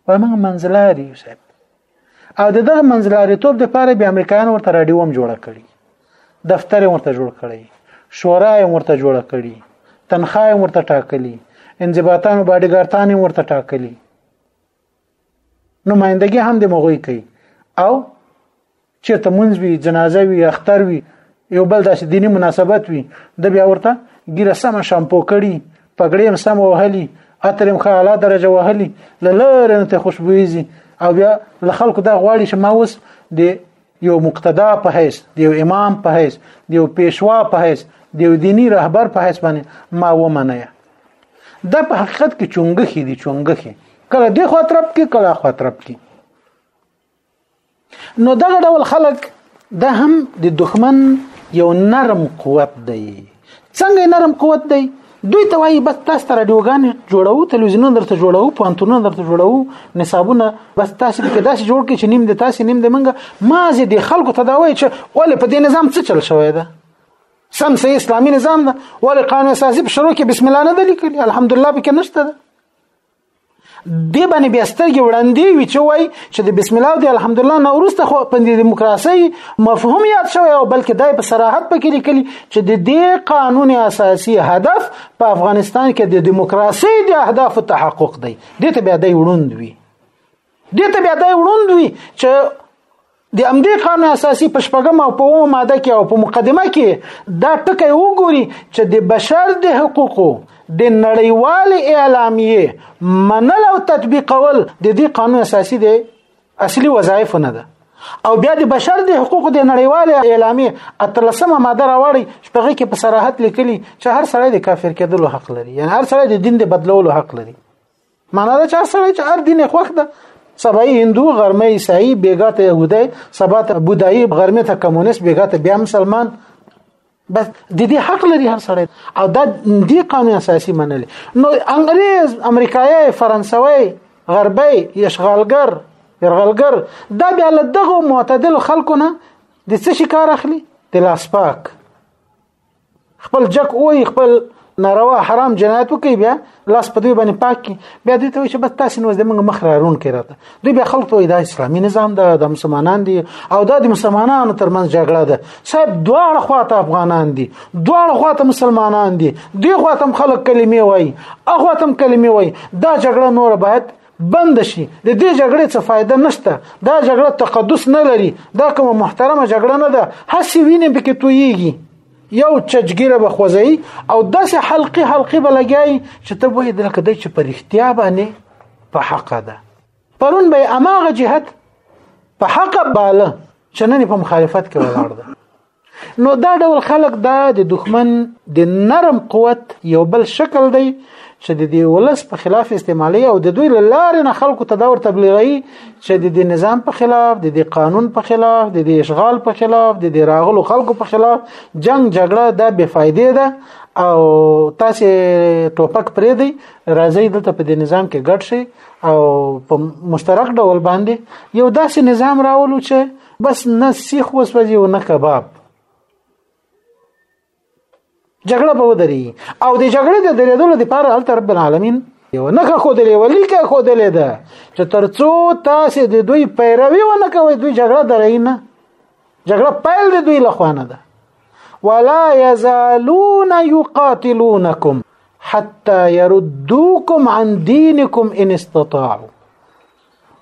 وای موږ منځلاري یو صاحب او د دغه منځلاري توب د پاره بیا امریکایان ورته رادیو هم جوړه کړی دفتر ورته جوړ کړی شورا ورته جوړ کړی تنخواه ورته ټاکلی انضباطان باډیګارتان ورته ټاکلی نمائندګي هم د مغوي کوي او چې ته مونږ وی جنازه وی اختر وی یو بل داسې دینی مناسبت وي د بیا ورته ګیره سم شامپو کړي پګړې هم سم وهلي اترم خه اعلی درجه وهلي لاره ته خوشبويزي او بیا له خلکو دا غواړي چې ما اوس د د یو مقتدا په حیث د یو امام په حیث د یو پیشوا په حیث د یو دینی رهبر په حیث باندې ما ومنه دا په حقیقت کې چونګخي دي چونګخي کله دی خو ترپ کې کله خو ترپ کې نو دغه ډول خلک دا هم د دښمن یو نرم قوت دی څنګه نرم قوت دی دوی ته وایي بس تاسو ته رادیوګان جوړو تلویزیونونه درته جوړو پوهنتونونه درته جوړو نصابونه بس تاسو به داسې جوړ کړئ چې نیم د تاسو نیم د منګه ما زه د خلکو ته دا وایي چې ولې په دې نظام څه چل شوی ده سم سه اسلامي نظام ده ولې قانون اساسي په شروع کې بسم الله نه ده لیکلي الحمدلله به کې نشته ده دې باندې بیا سترګې وړاندې وي چې وای چې د بسم الله او د الحمدلله نه وروسته خو په دیموکراسي مفهوم یاد شوی او بلکې دای په صراحت پکې لیکلي چې د دې قانون اساسي هدف په افغانستان کې د دیموکراسي د اهدافو تحقق دی دې ته بیا دی وړوند وي دې ته بیا دی وړوند وي چې د امدې قانون اساسي په شپږم او په اومه ماده کې او په مقدمه کې دا ټکی وګوري چې د بشر د حقوقو د نړیوال اعلامیه منل او تطبیقول د دې قانون اساسي د اصلي وظایف نه ده او بیا د بشر د حقوقو د نړیوال اعلامیه اتلسمه ماده راوړي چې په کې په صراحت لیکلي چې هر سړی د کافر کېدلو حق لري یعنی هر سړی د دین د بدلولو حق لري معنا دا چې سره چې هر دین خوښ ده سبای هندو غرمه عیسائی بیګا ته يهودي سبا ته بودایی غرمه ته کمونیست بیګا ته بیا مسلمان بس د دې حق لري هر سړی او دا دی قانون اساسي منل نو انګريز امریکایي فرانسوي غربي یشغالګر يرغلګر دا بیا له دغه معتدل خلکو نه د څه شي کار اخلي د لاس پاک خپل جک وای خپل ناروا حرام جنایت وکي بیا لاس په دوی باندې پاک کی بیا دوی ته وایي چې بس تاسو نو زمونږ مخ را رون کړی راته دوی بیا خلک ته دا اسلامي نظام ده د مسلمانان دي او دا د مسلمانانو ترمنځ جګړه ده صاحب دواړه خواته افغانان دي دواړه خواته مسلمانان دي دوی خواته خلک کلمې وایي اخواته کلمې وایي دا جګړه نور باید بند شي د دې جګړې څه فائدہ نشته دا جګړه تقدس نه لري دا کومه محترمه جګړه نه ده هسې وینې پکې تویږي یو چجګیره به خوځي او داسې حلقي حلقي به لګیایي چې ته وایې دلکه دی چې په رښتیا باندې په حقه ده پرون به اماغه جهت په حقه باله چې نن په مخالفت کې ولاړ ده نو دا ډول خلک دا د دښمن د نرم قوت یو بل شکل دی چې د دې ولس په خلاف استعمالي او د دوی لارې نه خلکو ته دا ور تبلیغي چې د دې نظام په خلاف د دې قانون په خلاف د دې اشغال په خلاف د دې راغلو خلکو په خلاف جنگ جګړه دا بې فائدې ده او تاسو ټوپک پرې دی راځي دلته په دې نظام کې ګډ شي او په مشترک ډول باندې یو داسې نظام راولو چې بس نه سیخ وسوځي او نه کباب جګړه به ودري او د جګړې د درېدلو لپاره هلته رب العالمین یو نه خودلې ولیکه خودلې ده چې ترڅو تاسو د دوی پیروي ونه کوئ دوی جګړه درې نه جګړه پیل د دوی لخوانه ده ولا يزالون يقاتلونكم حتى يردوكم عن دينكم ان استطاعوا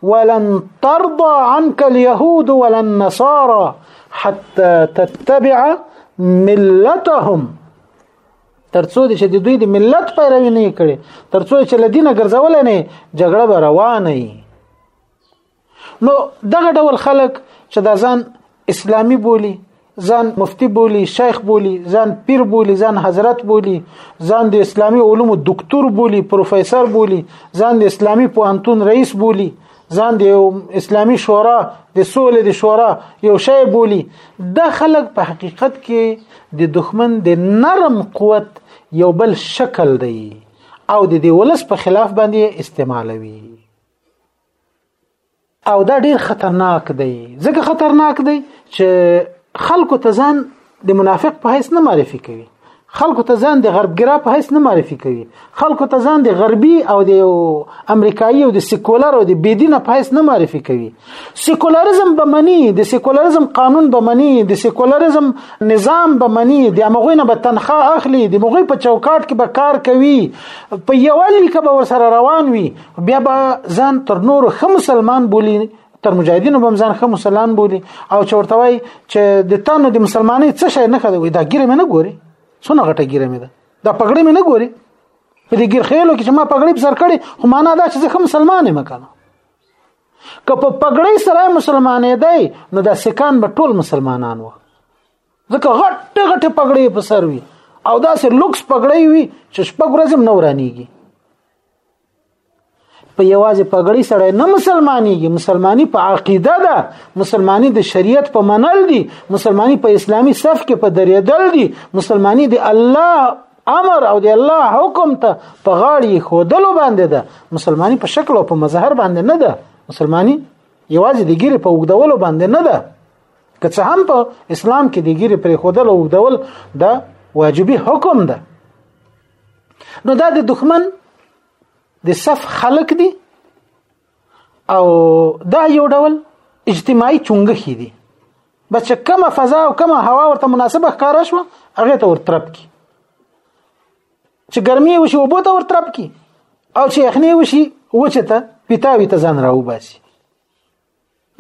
ولن ترضى عنك اليهود ولا النصارى حتى تتبع ملتهم ترڅو چې د دوی د ملت پیروي نه کړي ترڅو چې لدینه ګرځول نه جګړه به روانه وي نو دغه ډول خلک چې د ځان اسلامي بولی ځان مفتی بولی شیخ بولی ځان پیر بولی ځان حضرت بولی ځان د اسلامی علومو دکتور بولی پروفیسور بولی ځان د اسلامی پوهنتون رئیس بولی ځان د اسلامی شورا د سولې د شورا یو شی بولی دا خلک په حقیقت کې د دښمن د نرم قوت یو بل شکل دی او د دې ولس په خلاف باندې استعمالوي او دا ډیر خطرناک دی ځکه خطرناک دی چې خلکو ته ځان د منافق په حیث نه معرفي کوي خلکو ته ځان د غربګرا په حیث نه معرفي کوي خلکو ته ځان د غربي او د امریکایي او د سیکولر او د بيدین په حیث نه معرفي کوي سیکولریزم به مني د سیکولریزم قانون به مني د سیکولریزم نظام به مني د امغوینه به تنخواه اخلي د مغوی په چوکاټ کې به کار کوي په یوالي کې به ورسره روان وي بیا به ځان تر نورو خه مسلمان بولی تر مجاهدینو بم ځان خه مسلمان بولی او چورته وای چې د تانو د مسلمانۍ څه شي نه خدوي دا ګیره مې نه ګوري څونه غټه ګیره مې ده دا پګړې مې نه ګوري په دې ګیر خېلو کې چې ما پګړې په سر کړې خو معنا دا چې زه خه مسلمان یم کنه که په پګړې سره مسلمانې دی نو دا سکان به ټول مسلمانان و ځکه غټ غټ پګړې په سر وي او دا سه لوکس پګړې وي چې شپږ ورځې نورانیږي په یوازې پګړی سره نه مسلمانېږي مسلمانی په عقیده ده مسلمانی د شریعت په منل دي مسلمانی په اسلامی صف کې په درېدل دي مسلمانی د الله امر او د الله حکم ته په غاړه خودلو باندې ده مسلمانی په شکل او په مظهر باندې نه ده مسلمانی یوازې د ګیره په وګدولو باندې نه ده که څه هم په اسلام کې د ګیره پر خودلو وګدول دا واجبي حکم ده نو دا د دښمن د صف خلق دي او دا یو ډول اجتماعي چونګښې دي بس چې کومه فضا او کومه هوا ورته مناسبه ښکاره شوه هغه ته ورترپ کی چې ګرمي وشي وبو ته ورترپ کی او چې یخني وشي وچه ته پیتاوي ته ځان راوباسي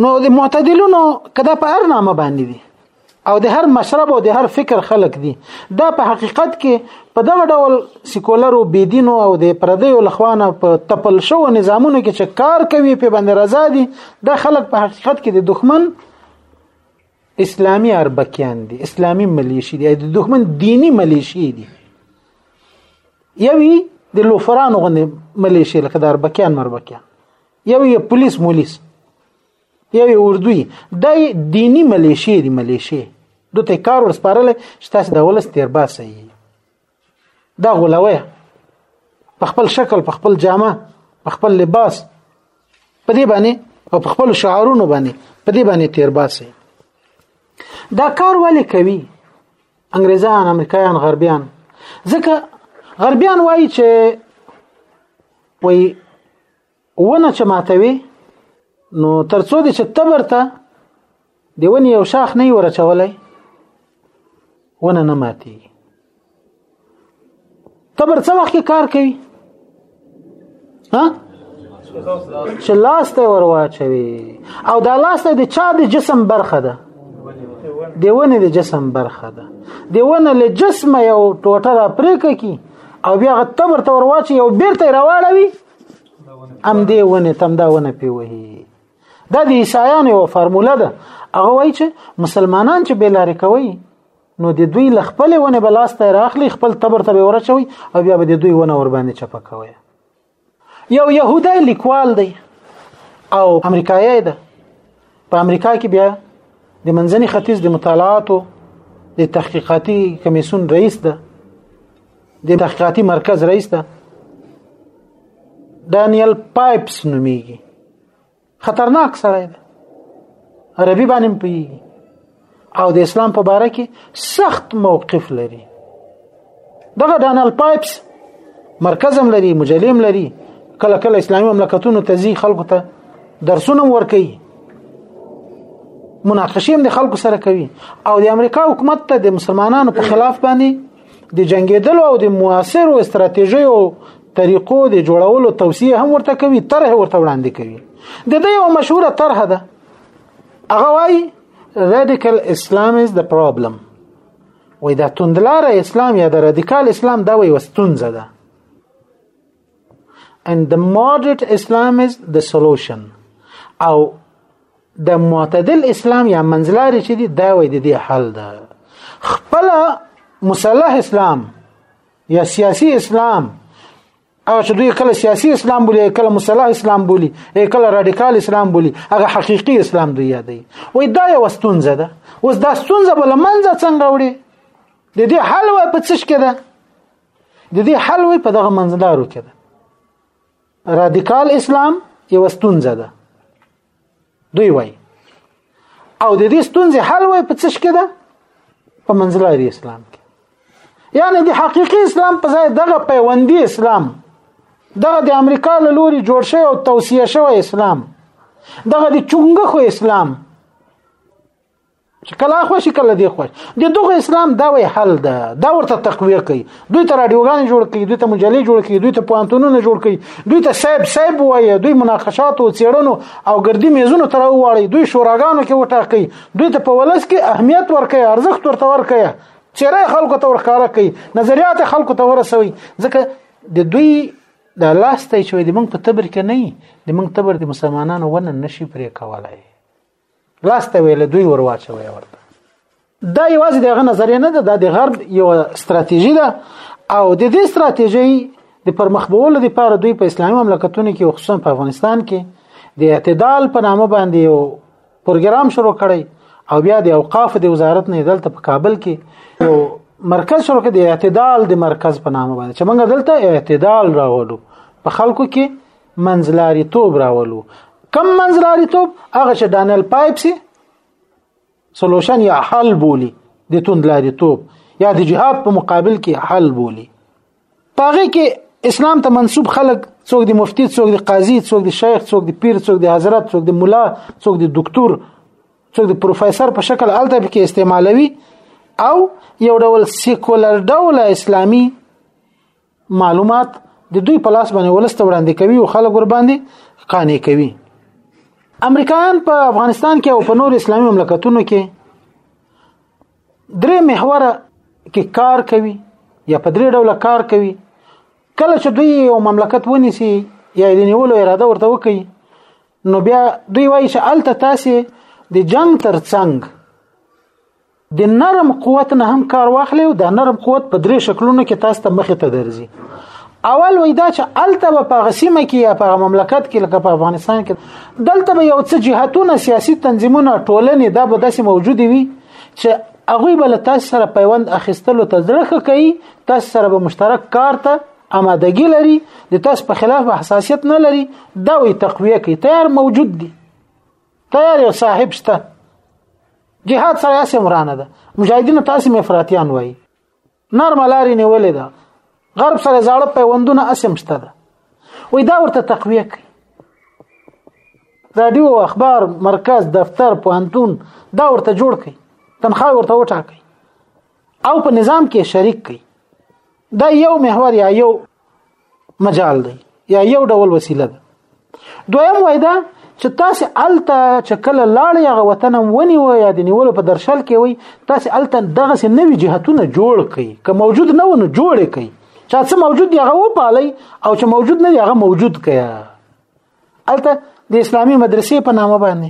نو د معتدلونو کدا په هر نامه باندې دي او د هر مشرب او د هر فکر خلق دي دا په حقیقت کې په دغه ډول سیکولر او بيدینو او د پردیو لخوانه په تپل شو نظامونو کې چې کار کوي په باندې رضا دي دا خلق په حقیقت کې د دښمن اسلامی اربکیان دي اسلامی ملیشي دي د دښمن دینی ملیشي دي یوی د لوفرانو غنه ملیشي لکه د اربکیان مربکیان یو یې پولیس مولیس یو یې اردوی د دینی ملیشې دی ملیشې دوته کار ورسپارل چې تاسو د ولس تیر باسي دا غولوي په خپل شکل په خپل جامه په خپل لباس په دې باندې او په خپل شعارونو باندې په دې باندې تیر باسي دا کار ولې کوي انګريزان امریکایان غربیان ځکه غربیان وایي چې وایي ونه چې ماتوي نو ترڅو دې چې تبر ته د ونې یو شاخ نه ورچولای ونه نه ماتي تبر څه وخت کار کوي ها چې لاس ته ور واچوي او دا لاس ته د چا د جسم برخه ده د ونې د جسم برخه ده د ونه له جسمه یو ټوټه را پرېکه کی او بیا غتبر ته ورواچي یو بیرته راواړوي ام دی ونه تم دا ونه پی وهي دا د عیسایانو یو فرموله ده هغه وایي چې مسلمانان چې بیلاری کوي نو د دوی ل خپل ونه بلاسته راخلی خپل تبر ته ورچوي او بیا به د دوی ونه ور باندې چپه کوي یو يهودي لیکوال دی او امریکایي ده په امریکا کې بیا د منځني ختیځ د مطالعاتو د تحقیقاتي کمیسون رئیس ده د تحقیقاتي مرکز رئیس ده دانیل پایپس نومیږي خطرناک سړی ده عربي باندې پیږي او د اسلام په باره کې سخت موقف لري دغه دانیل پایپس مرکز هم لري مجلې هم لري کله کله اسلامي مملکتونو ته ځي خلکو ته درسونه ورکوي مناقشه هم د خلکو سره کوي او د امریکا حکومت ته د مسلمانانو په خلاف باندې د جنگیدلو او د موثرو استراتیژیو طریقو د جوړولو توصیه هم ورته کوي طرح ورته وړاندې کوي د دې یو مشهوره طرح ده هغه وايي radical islam is the problem وای دا توندلار اسلام یا د رادیکال اسلام دا وي وستونزه ده and the moderate Islam is the solution او د معتدل اسلام یا منځلاري چې دی دا وې د دې حل ده خپل مصالح اسلام یا سیاسی اسلام هغه چې دوی کله سیاسی اسلام بولی کله مصالح اسلام بولی کله رادیکال اسلام بولی هغه حقيقي اسلام دی یادې وې دا یو ستونزه ده اوس دا ستونزه بل منځه څنګه وړي د دې حل و په څه کې ده د دې حل وي په دغه منځلارو کې ده رادیکال اسلام یو ستونزه ده دوی وایي او د دې ستونزې حل وي په څه کې ده په منځلاري اسلام کې یعنی د حقيقي اسلام په ځای دغه پیوندي اسلام دغه د امریکا له لوري جوړ شوی او توصیه شوی اسلام دغه د چونګخو اسلام چې کله خو شي کله دی خو د دغه اسلام دا وی حل ده دا ورته تقویه کوي دوی ته رادیوګان جوړ کوي دوی ته مجلې جوړ کوي دوی ته پوانتونونه جوړ کوي دوی ته صاحب صاحب وایي دوی مناقشات او چیرونو او ګردی میزونو تر وواړي دوی شوراګانو کې وټاکي دوی ته په ولس کې اهمیت ورکړي ارزښت ورته ورکړي چیرې خلکو ته ورکاره کوي نظریات خلکو ته ورسوي ځکه د دوی دا لاسته چې د موږ په تبر کې نه دی د موږ تبر د مسلمانانو ونه نشي پرې کولای لاسته ویل دوی ور واچوي ورته دا یوازې دغه نظریه نه ده د غرب یو ستراتیژي ده او د دې ستراتیژي د پرمخ بولو لپاره دوی په اسلامي مملکتونو کې خصوصا په افغانستان کې د اعتدال په نامه باندې یو پروګرام شروع کړی او بیا د اوقاف د وزارت نه دلته په کابل کې یو مرکز شروع کړ د اعتدال د مرکز په نامه باندې چې موږ دلته اعتدال راوړو په خلکو کې منځلاریتوب راولو کم منځلاریتوب هغه چې ډانل پایپسي سولوشن یا حل بولی د توندلاریتوب یا د جهاد په مقابل کې حل بولی پاغه کې اسلام ته منسوب خلک څوک د مفتی څوک د قاضي څوک د شیخ څوک د پیر څوک د حضرت څوک د مولا څوک د دکتور څوک د پروفیسور په شکل الته کې استعمالوي او یو ډول سیکولر ډول اسلامی معلومات د دوی په لاس باندې ولست وړاندې کوي او خلک ور باندې قانع کوي امریکایان په افغانستان کې او په نور اسلامي مملکتونو کې درې محور کې کار کوي یا په درې ډول کار کوي کله چې دوی یو مملکت ونیسي یا د نیولو اراده ورته وکړي نو بیا دوی وایي چې الته تاسو د جنگ ترڅنګ د نرم قوت نه هم کار واخلي او د نرم قوت په درې شکلونو کې تاسو ته مخې ته درځي اول وای دا چې الته به په غسیمه کې یا په مملکت کې لکه په افغانستان کې دلته به یو څه جهاتونه سیاسي تنظیمونه ټولنې دا به داسې موجود وي چې هغه بل تاسو سره پیوند اخیستلو ته ځړخه کوي تاسو سره به مشترک کار ته آمادګي لري د تاسو په خلاف حساسیت نه لري دا وي تقویه کوي تیار موجود دي تیار یو صاحب شته جهاد سره اسې مرانه ده مجاهدین تاسو مفراتیان وای نرمه لارې نیولې ده غرب سره زاړه پیوندونه اسم شته ده وې دا ورته تقویه کوي رادیو اخبار مرکز دفتر پوهنتون دا ورته جوړ کړي تنخواه ورته وټاکي او په نظام کې شریک کړي دا یو محور یا یو مجال دی یا یو ډول وسیله ده دویم وای دا چې تاسو الته چې کله لاړ یا وطن ونی و یا د نیولو په درشل کې وي تاسو الته دغه سه نوې جهتونه جوړ کړي که موجود نه ونه جوړ کړي چې څه موجود دی هغه وپالي او چې موجود نه دی هغه موجود کړي الته د اسلامي مدرسې په نامه باندې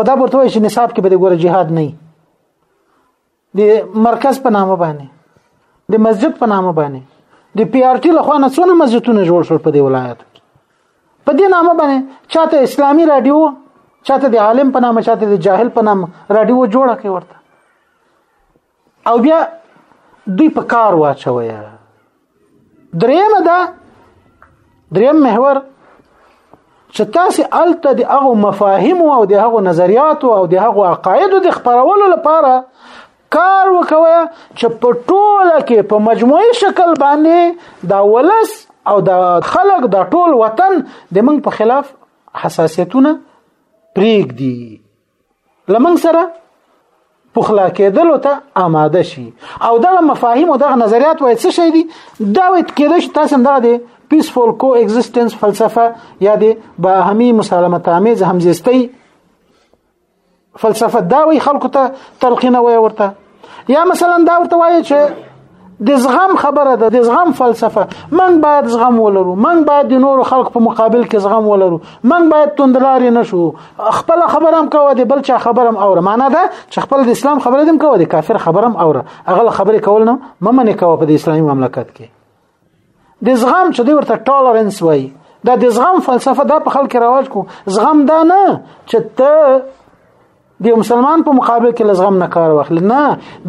خدا پرته وایي چې نصاب کې به د ګوره جهاد نه د مرکز په نامه باندې د مسجد په نامه باندې د پی آر ټی لخوا نه څونه مسجدونه جوړ شول په دې ولایت کې په دې نامه باندې چاته اسلامی رادیو چاته د عالم په نامه چاته د جاهل په نامه رادیو جوړه کوي ورته او بیا دوی په کار واچوي درېمه ده درېم محور چې تاسو الته د هغه مفاهیم او د هغه نظریات او د هغه عقاید د خبرولو لپاره کار وکوي چې په ټوله کې په مجموعي شکل باندې دا ولس او دا خلق دا ټول وطن د موږ په خلاف حساسیتونه پریږدي لمنګ سره پخلا کېدلو ته آماده شي او دا مفاهیم او دا نظریات وایي څه شي دي دا وایي کېدای شي تاسو دا دي پیسفول کو ایگزیستنس فلسفه یا دي با همي مسالمت آمیز همزیستی فلسفه دا وایي خلکو ته تلقینوي ورته یا مثلا دا ورته وایي چې د زغم خبره ده د زغم فلسفه من باید زغم ولرو من باید د نورو خلق په مقابل کې زغم ولرو من باید توندلاري نشو خپل خبره هم کوه د بل چا خبره هم اوره معنا ده چې خپل د اسلام خبره هم کوه د کافر خبره هم اوره هغه خبره کول نه ممنه کوه په د اسلامي مملکت کې د زغم چې دوی ورته ټالرنس وایي دا د زغم فلسفه دا په خلک رواج کو زغم دا نه چې ته د مسلمان په مقابل کې لزغم نه کار واخل نه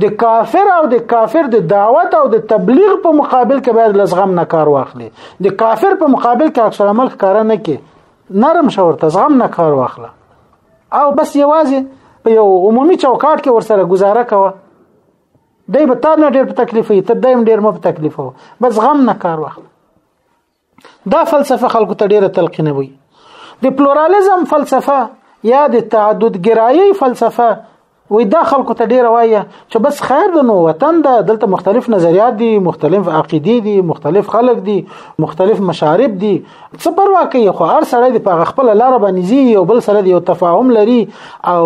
د کافر او د کافر د دعوت او د تبلیغ په مقابل کې باید لزغم نه کار واخلي د کافر په مقابل کې اکثر عمل کار نه کې نرم شورته زغم نه کار واخله او بس یوازې په یو عمومي چوکاټ کې ورسره گزاره کوه دی به تا نه ډېر په تکلیف وي ته دایم ډېر مو په تکلیف وو بس غم نه کار واخله دا فلسفه خلکو ته ډېره تلقینوي د پلورالیزم فلسفه یا د تعدد ګرایی فلسفه وې دا خلکو ته ډېر وایي چې بس خیر د نو وطن ده دلته مختلف نظریات دي مختلف عقیدې دي مختلف خلک دي مختلف مشارب دي څه پروا کوي خو هر سړی د په خپل لار باندې زی یو بل سره یو تفاهم لري او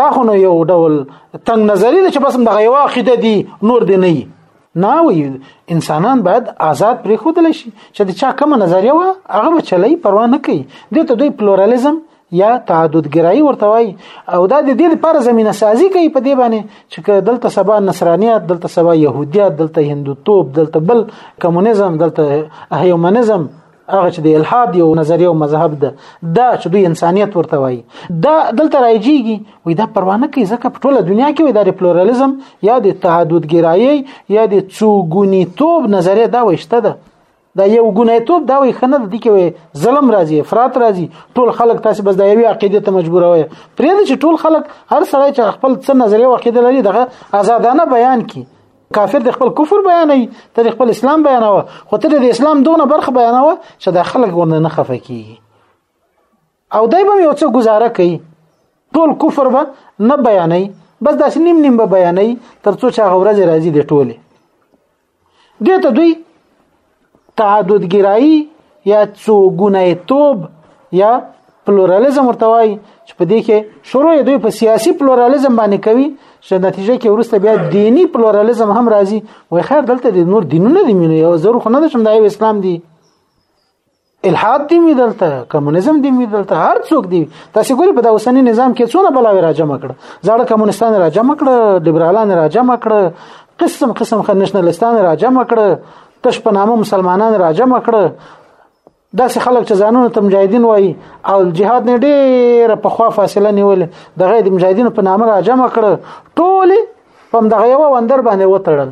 دا خو نو یو ډول تنگ نظری ده چې بس دغه یو عقیده دي نور دی نه نه وي انسانان باید آزاد پرې خودل شي چې د چا کوم نظریه و هغه به چلی پروا نه کوي د ته دوی پلورالیزم یا تعددګرایي ورته وای او دا د دې لپاره زمينه سازي کوي په دې باندې چې دلته سبا نصرانيت دلته سبا يهوديت دلته هندوتوب دلته بل کمونیزم دلته هیومنزم هغه چې د الحاد یو نظریه او مذهب ده دا چې دوی انسانیت ورته وایي دا دلته راځيږي وي دا پروانه کوي ځکه په ټوله دنیا کې وي دا پلورالیزم یا د تعددګرایي یا د څوګونیتوب نظریه دا وشته ده دا یو ګنایتوب دا وي خنه د کې وي ظلم راځي افراط راځي ټول خلک تاسو بس د یوې عقیده ته مجبوروي پرې چې ټول خلک هر سړی چې خپل څه نظریه او عقیده لري دغه آزادانه بیان کړي کافر د خپل کفر بیانوي ته د خپل اسلام بیانوه خو ته د اسلام دونه برخه بیانوه چې د خلک ورنه نه خفه کیږي او دای به یو څه گزاره کوي ټول کفر به نه بیانوي بس داسې نیم نیم به بیانوي ترڅو چې هغه ورځ راځي د ټوله دې ته دوی تعددګرایی یا څوګونه توب یا پلورالیزم ورته وایي چې په دې کې شروع دوی په سیاسي پلورالیزم باندې کوي چې نتیجه کې ورسته بیا دینی پلورالیزم هم راځي وای خیر دلته د نور دینونه دي مینه یو ضرور خو نه ده چې دا یو اسلام دی الحاد دی وی دلته کمونیزم دی وی دلته هر څوک دی تاسو ګوري په دا اوسنی نظام کې څونه بلاوی راجم کړ زړه کمونستان راجم کړ لیبرالان راجم کړ قسم قسم خنشنلستان راجم کړ تش په نامه مسلمانان راجم کړ داسې خلک چې ځانونه ته مجاهدین وایي او جهاد نه ډېره په خوا فاصله نیولې د غیر مجاهدینو په نامه را جمع کړه ټولې په همدغه یوه وندر باندې وتړل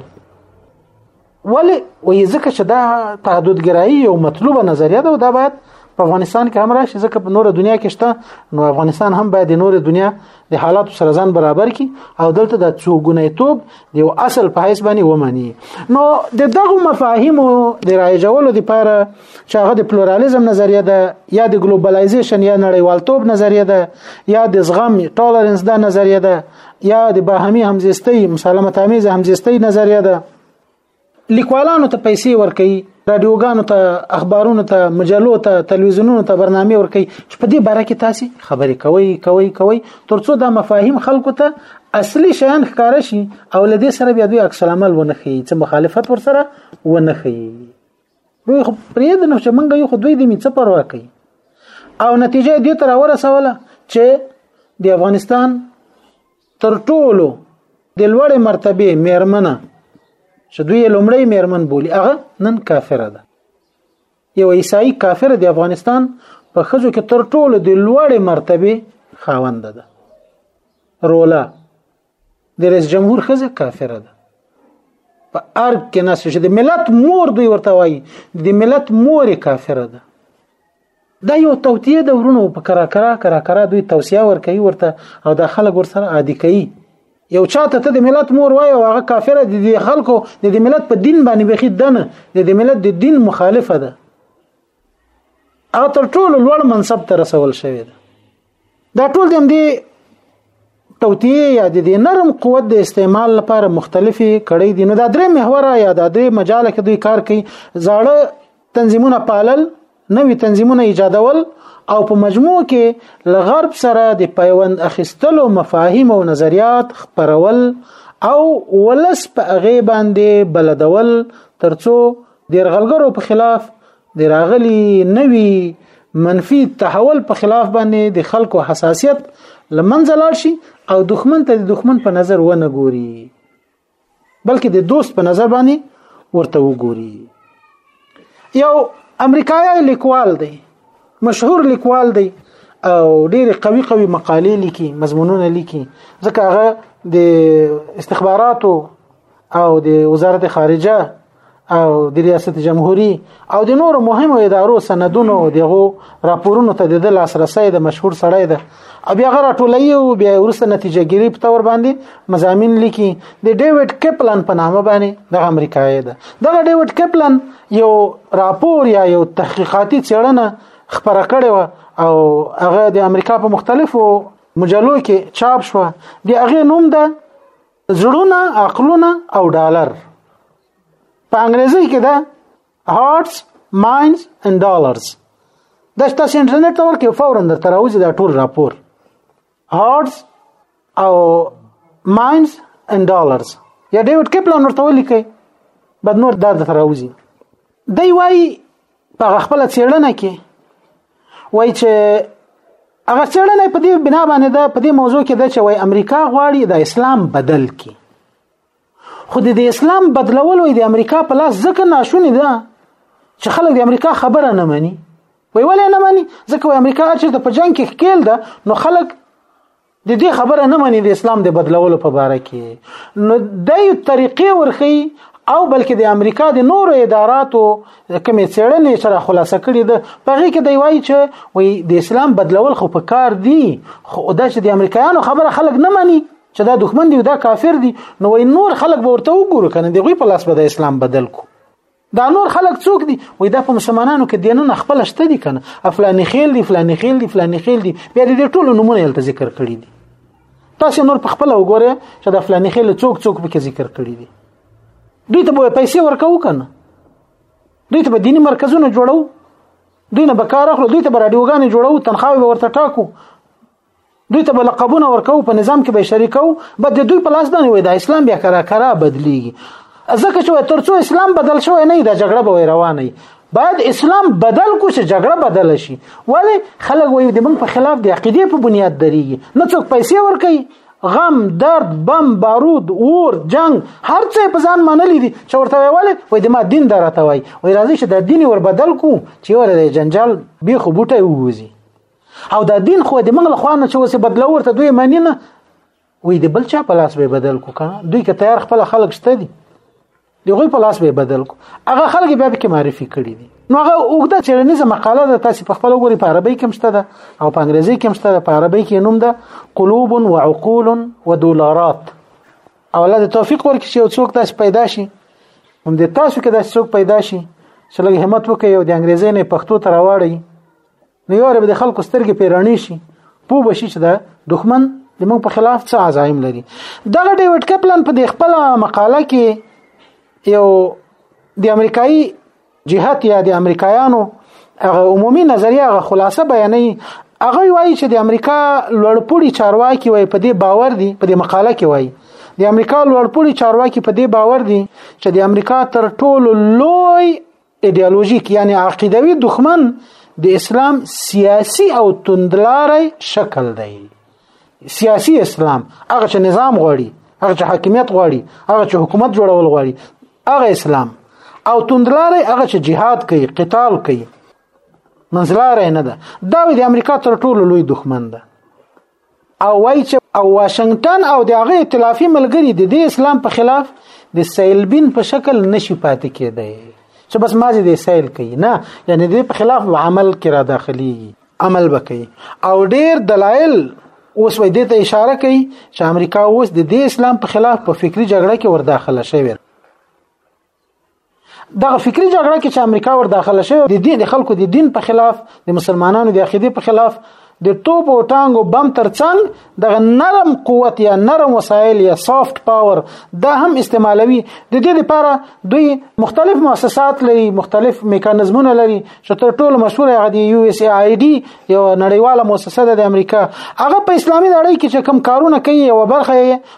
ولی وی ځکه چې دا تعددګرایي یو مطلوبه نظریه ده او دا باید په افغانستان کې هم راشي ځکه په نور دنیا کې شته نو افغانستان هم باید د نور دنیا د حالات سره ځان برابر کړي او دلته د څوګونیتوب د یو اصل په حساب باندې ومني نو د دغه مفاهیم د رایجولو لپاره چې هغه د پلورالیزم نظریه ده یا د ګلوبلایزیشن یا نړیوالتوب نظریه ده یا د زغم ټولرنس دا نظریه ده یا د باهمي همزیستۍ مسالمت امیز همزیستۍ نظریه ده لیکوالانو ته پیسې ورکړي رادیوګانو ته اخبارونو ته مجلو ته تلویزیونونو ته برنامه ورکړي چې په دې باره کې تاسو خبرې کوي کوي کوي ترڅو دا مفاهیم خلکو ته اصلي شیان ښکاره شي او لدې سره بیا دوی عکس العمل ونه خي چې مخالفت ورسره ونه خي دوی خو پرې د نو چې منګه یو خو دوی د میڅ پروا کوي او نتیجه دې تر ورسوله چې د افغانستان تر ټولو د لوړې مرتبه میرمنه چې دوی لومړی میرمن بولی هغه نن کافره ده یو عیسائی کافر د افغانستان په خځو کې تر ټولو د لوړې مرتبه خاوند ده رولا د رئیس جمهور خزه کافره ده په ارګ کې ناس چې د ملت مور دوی ورته وایي د ملت مور کافره ده دا یو توتیه د ورونو په کرا کرا کرا کرا دوی توصیه ور کوي ورته او دا خلک ور سره عادي کوي یو چاته ته د ملت مور وای او هغه کافر دي د خلکو د ملت په دین باندې بخي دنه د ملت د دین مخالفه ده او تر ټولو لوړ منصب ته رسول شوی ده دا ټول د دې توتیه یا د دې نرم قوت د استعمال لپاره مختلفې کړې دي نو دا درې محوره یا دا درې مجاله کې دوی کار کوي زاړه تنظیمونه پالل نوې تنظیمونه ایجادول او په مجموع کې لغرب سره د پیوند اخیستلو مفاهیم او نظریات خپرول او ولس په هغه باندې بلدول ترڅو د رغلګرو په خلاف د راغلي نوي منفي تحول په خلاف باندې د خلکو حساسیت لمنځه لاړ شي او دښمن ته د دښمن په نظر ونه ګوري بلکې د دوست په نظر باندې ورته وګوري یو امریکایي لیکوال دی مشهور لیکوال دی او ډېر قوي قوي مقالې لیکي مضمونونه لیکي ځکه هغه د استخباراتو او د وزارت خارجه او د ریاست جمهوریت او د نورو مهمو ادارو سندونو دغه راپورونو ته د لاسرسي د مشهور سړی ده او بیا غره ټولې او بیا ورسته نتیجه ګیری په تور باندې مزامین لیکي د ډیوډ کپلن په نامه باندې د امریکایي ده دغه ډیوډ کپلن یو راپور یا یو تحقیقاتي څېړنه خبره کړې و او هغه د امریکا په مختلفو مجلو کې چاپ شو د هغه نوم ده زړونه عقلونه او ډالر په انګریزي کې ده هارټس ماینز اند ډالرز دا تاسو انټرنیټ ته ورکې فورا درته راوځي دا ټول راپور هارټس او ماینز اند ډالرز یا ډیوډ کپلان ورته ولیکي بعد نور دا درته راوځي دی وایي په خپل څېړنه کې وایي چې هغه څېړنه په دې بنا باندې ده په دې موضوع کې ده چې وای امریکا غواړي د اسلام بدل کی خو د اسلام بدلول وای د امریکا په لاس ځکه ناشونی ده چې خلک د امریکا خبره نه مني وای ولې نه مني ځکه وای امریکا چې په جنگ کې ښکیل ده نو خلک د دې خبره نه مني د اسلام د بدلولو په باره کې نو دای طریقې ورخی او بلکې د امریکا د نورو اداراتو کومې څېړنې سره خلاصه کړې ده په هغې کې دی وایي چې وایي د اسلام بدلول خو په کار دي خو دا چې د امریکایانو خبره خلک نه مني چې دا دښمن دی دا کافر دی نو وایي نور خلک به ورته وګورو که نه د هغوی په لاس به د اسلام بدل کو دا نور خلک څوک دي وای دا په مسلمانانو کې دینونه خپل شته دي کنه افلانی خیل دي فلانی خیل دي فلانی خیل دي بیا دې ټولو نمونه یلته ذکر کړی دي تاسو نور په خپل وګوره چې دا فلانی خیل څوک څوک به ذکر کړی دي دوی ته به پیسې ورکاو کنه دوی ته به دینی مرکزونه جوړو دوی نه به کار اخلو دوی ته به رادیوګانې جوړو تنخواه به ورته ټاکو دوی ته به لقبونه ورکو په نظام کې به شریکو به د دوی په لاس باندې وای د اسلام بیا کرا کرا بدلیږي ځکه چې ترڅو اسلام بدل شوی نه دا جګړه به روانه باید اسلام بدل کو چې جګړه بدل شي ولی خلک وایي د موږ په خلاف د عقیده په بنیاد درېږي نه څوک پیسې ورکوي غم درد بم بارود اور جنگ هر څه په ځان منلې دي چې ورته وایي وای د ما دین درته وایي وای راځي چې د دین ور بدل کو چې ور د جنجال بي خو بوټي ووزي او دا دین خو د موږ له خوانه چې وسه بدلو ورته دوی معنی نه وې د بل چا په لاس به بدل کو کنه دوی که تیار خپل خلک شته دي دغه په لاس به بدل کو هغه خلک بیا به معرفي کړی دي نو هغه وګړه چیرنیزه مقاله ده تاسو په خپل وګوري په عربي کې مشته ده او په انګریزي کې مشته ده په عربي کې نوم ده قلوب و عقول و دولارات او الله د توفیق ورکړي چې یو څوک تاسو پیدا شي هم د تاسو کې د څوک پیدا شي چې لږ همت وکړي او د انګریزي نه پښتو ته راوړي نو یو رب د خلکو سترګې پیرانی شي پوه بشي چې دا دښمن د موږ په خلاف څه عزایم لري دغه ډیوډ کپلن په دې خپل مقاله کې یو د امریکایي جهات یا د امریکایانو هغه عمومي نظریه هغه خلاصه بیانوي هغه وایي چې د امریکا لوړپوړي چارواکي وایي په دې باور دي په دې مقاله کې وایي د امریکا لوړپوړي چارواکي په دې باور دي چې د امریکا تر ټولو لوی ایدئولوژیک یعنی عقیدوي دښمن د اسلام سیاسی او تندلاري شکل دی سیاسی اسلام هغه چې نظام غواړي هغه چې حاکمیت غواړي هغه چې حکومت جوړول غواړي هغه اسلام او تندلاري هغه چې جهاد کوي قتال کوي منځلاري نه ده دا د امریکا تر ټولو لوی دښمن ده او وایي چې او واشنگټن او د هغه ائتلافي ملګري د دې اسلام په خلاف د سیلبین په شکل نشي پاتې کېدای چې بس مازی د سیل کوي نه یعنی د په خلاف عمل کې را داخلي عمل وکړي او ډیر دلایل اوس وې دې ته اشاره کوي چې امریکا اوس د دې اسلام په خلاف په فکری جګړه کې ورداخله شوی دغه فکری جګړه کې چې امریکا ور داخله شوه د دې د خلکو د دین په خلاف د مسلمانانو د عقیده په خلاف د توپ او ټانګو بم ترڅنګ دغه نرم قوت یا نرم وسایل یا سافت پاور دا هم استعمالوي د دې لپاره دوی مختلف مؤسسات لري مختلف میکانیزمونه لري چې تر ټولو مشهور هغه دی یو اس ای ډي یو نړیواله مؤسسه ده د امریکا هغه په اسلامي نړۍ کې چې کم کارونه کوي او برخه یې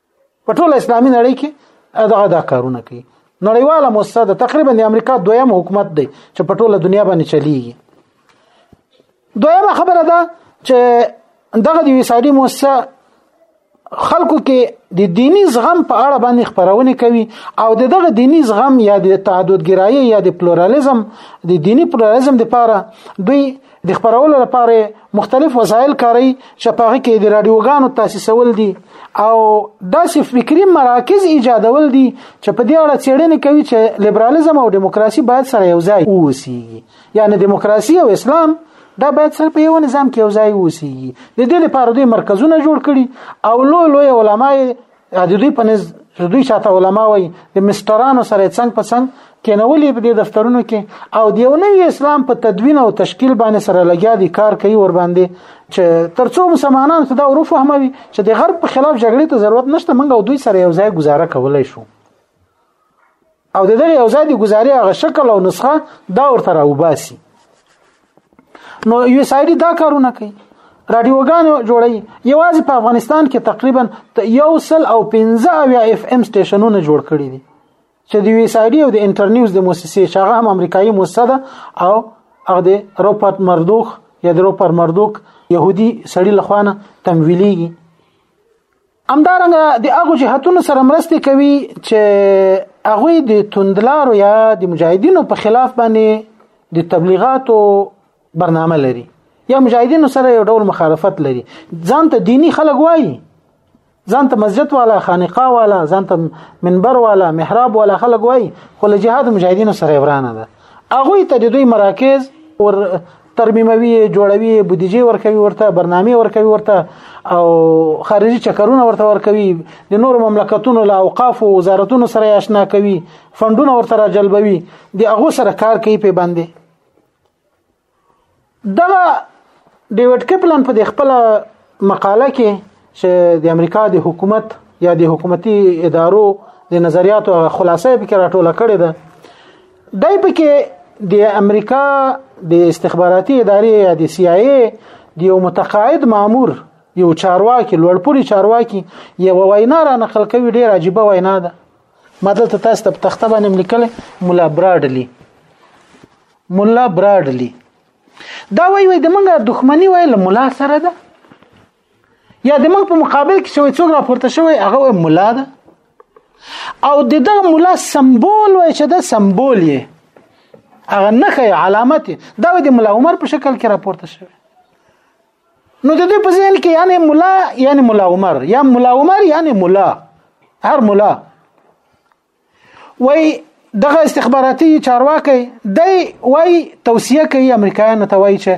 په ټول اسلامي نړۍ کې دغه دا کارونه کوي نړیواله موسسه ده تقریبا د امریکا دویم حکومت دی چې په ټوله دنیا باندې چلیږي دویمه خبره ده چې دغه د ویساډي موسسه خلکو کې د دینی زغم په اړه باندې خبرونه کوي او د دغه دینی زغم یا د تعددګرایي یا د پلورالیزم د دینی پلورالیزم لپاره دوی د خبرولو لپاره مختلف وسایل کاروي چې په هغه کې د رادیوګانو تاسیسول دي او داسې فکری مراکز ایجادول دي چې په دې اړه څېړنې کوي چې لیبرالیزم او دیموکراسي باید سره یو ځای اوسي یعنی دیموکراسي او اسلام دا باید سره په یو نظام کې یو ځای اوسي د دې لپاره دوی مرکزونه جوړ کړي او لوی لوی علما د دوی په نس دوی شاته علما وای د مسترانو سره څنګ په څنګ کینولې په دې دفترونو کې او د یو نوی اسلام په تدوین او تشکیل باندې سره لګیا دي کار کوي ور باندې چې ترڅو مسلمانان خدا ورو فهموي چې د غرب په خلاف جګړې ته ضرورت نشته موږ او دوی سره یو ځای گزاره کولای شو او د دغه اوزاد گزاري هغه شکل او نسخه دا ورته راوباسي نو یو سایډي دا کارونه کوي رادیوګان جوړي یوازې په افغانستان کې تقریبا یو سل او 15 اویا اف ام سټیشنونه جوړ کړي دي چې د یو سایډي او د انټرنیوز د موسسې چې هغه هم امریکایي موسسه ده او هغه د روپرت مردوخ یا د روپر مردوک يهودي سړي لخوانه تمویلېږي همدارنګه د هغو جهتونو سره مرستې کوي چې هغوی د توندلارو یا د مجاهدینو په خلاف باندې د تبلیغاتو برنامه لري یا مجاهدینو سره یو ډول مخالفت لري ځان ته دینی خلک وایي ځان ته مسجد والا خانقاه والا ځان ته منبر والا محراب والا خلک وایي خو له جهاد مجاهدینو سره ورانه ده هغوی ته د دوی مراکز ور ترمیموي جوړوي بودیجه ورکوي ورته برنامه ورکوي ورته او خارجي چکرونه ورته ورکوي د نور مملکتونو له اوقاف او وزارتونو سره آشنا کوي فندونه ورته را جلبوي د هغه سره کار کوي په باندې دغه ډیوډ کپلن په خپل مقاله کې چې د امریکا د حکومت یا د حکومتي ادارو د نظریاتو خلاصه به کې راټوله کړې ده دای په کې د امریکا د استخباراتي ادارې یا د سی آی ای د یو متقاعد مامور یو چارواکي لوړپوړي چارواکي یو وینا را نقل کوي ډیر عجیب وینا ده ما دلته تاسو ته تخته باندې لیکل مولا براډلی مولا براډلی دا وای وای د منګه دښمنی وای له مولا سره ده یا د منګ په مقابل کې شوی څوک راپورته شوی هغه مولا ده او د دغه مولا سمبول وای چې دا سمبول یې هغه نخې علامت دا د مولا عمر په شکل کې راپورته شوی نو د دې په ځین کې یعنی مولا یعنی مولا عمر یا مولا عمر یعنی مولا هر مولا وای دغه استخباراتي چارواکي د وای توصيه کوي امریکایانو ته وای چې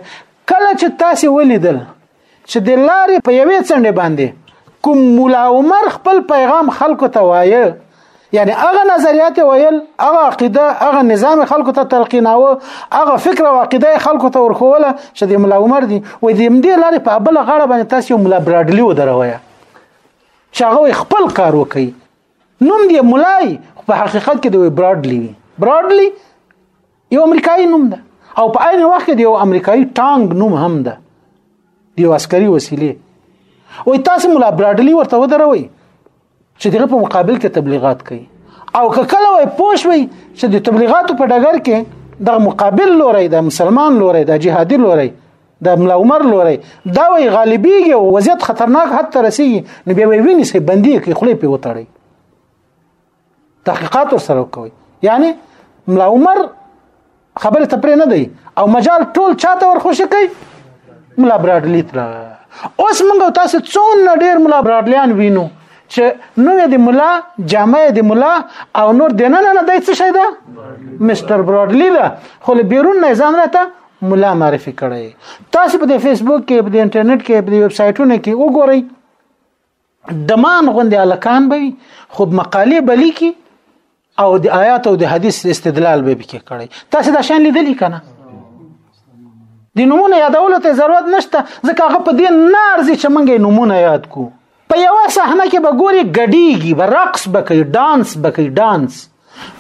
کله چې تاسو ولیدل چې د لارې په یوې څنډې باندې کوم مولا عمر خپل پیغام خلکو ته وایي یعنی هغه نظریات ویل هغه عقیده هغه نظام خلکو ته تلقیناوه هغه فکر او عقیده خلکو ته ورخوله چې د مولا عمر دی وې د مدې لارې په بل غاړه باندې تاسو مولا براډلی ودروي چې هغه خپل کار وکړي نوم دی مولای خو په حقیقت کې دی براډلی وي براډلی یو امریکایي نوم ده او په عین وخت کې یو امریکایي ټانګ نوم هم ده دی عسکري وسیله وای تاسو مولا براډلی ورته ودروي چې دغه په مقابل کې تبلیغات کوي او که کله وای پوښوي چې د تبلیغاتو په ډګر کې د مقابل لوري د مسلمان لوري د جهادي لوري د ملا عمر لوري دا وی غالبيږي او وضعیت خطرناک حتی رسیږي نو بیا ویني سي بندي کې خلې په وتړي تحقیقات سره کوي یعنی ملا عمر خبره ته پرې نه دی او مجال ټول چاته ورخوشي کوي ملا براډلی تر اوس موږ تاسو څونه ډیر ملا براډلیان وینو چې نو د مولا جامع د مولا او نور دنه نه نه دای څه شي دا مستر براډلی دا خو له بیرون نه ځان راته ملا معرفي کړی تاسو په فیسبوک کې په انټرنیټ کې په ویب سایټونو کې وګورئ دمان غوندي الکان به خو مقالې بلی کی او د آیات او د حدیث استدلال به کې کړی تاسو دا شان لیدلی کنه د نمونه یادولو ته ضرورت نشته ځکه هغه په دې نارځي چې مونږه نمونه یاد کو په یوه صحنه کې به ګوري ګډیږي به رقص به کوي ډانس به کوي ډانس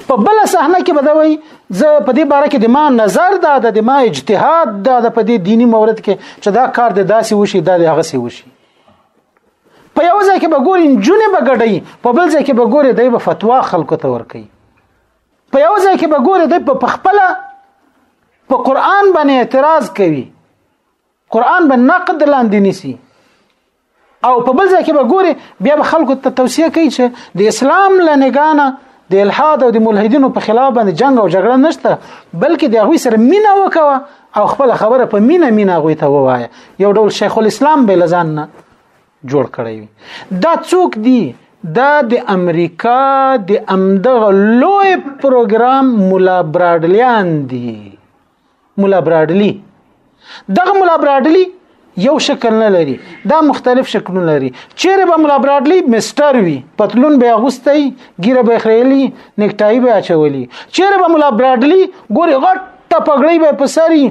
په بل صحنه کې به دوی زه په دې باره کې د ما نظر دا د ما اجتهاد دا د په دې دینی مورد کې چې دا کار د داسې وشي دا د هغه سي وشي په یو ځای کې به ګوري جنې به ګډي په بل ځای کې به ګوري دای په فتوا خلکو ته ور کوي په یو ځای کې به ګوري دای په خپل په قران باندې اعتراض کوي قران به نقد لاندې نسی او په بل ځای کې به ګوري بیا به خلکو ته توصیه کوي چې د اسلام له نګانه د الحاد او د ملحدینو په خلاف باندې جنگ او جګړه نشته بلکې د هغوی سره مینه وکوه او خپل خبره په مینه مینه هغوی ته ووایه یو ډول شیخ الاسلام به لزان نه جوړ کړی وي دا څوک دی دا د امریکا د امدغه لوی پروګرام مولا براډلیان دی مولا براډلی دغه مولا براډلی یو شکل نه لري دا مختلف شکلونه لري چیرې به مولا براډلی مستر وي پتلون به اغوستی ګیره به خریلی نیکټای به اچولی چیرې به مولا براډلی ګوري غټ ته پګړی به په سری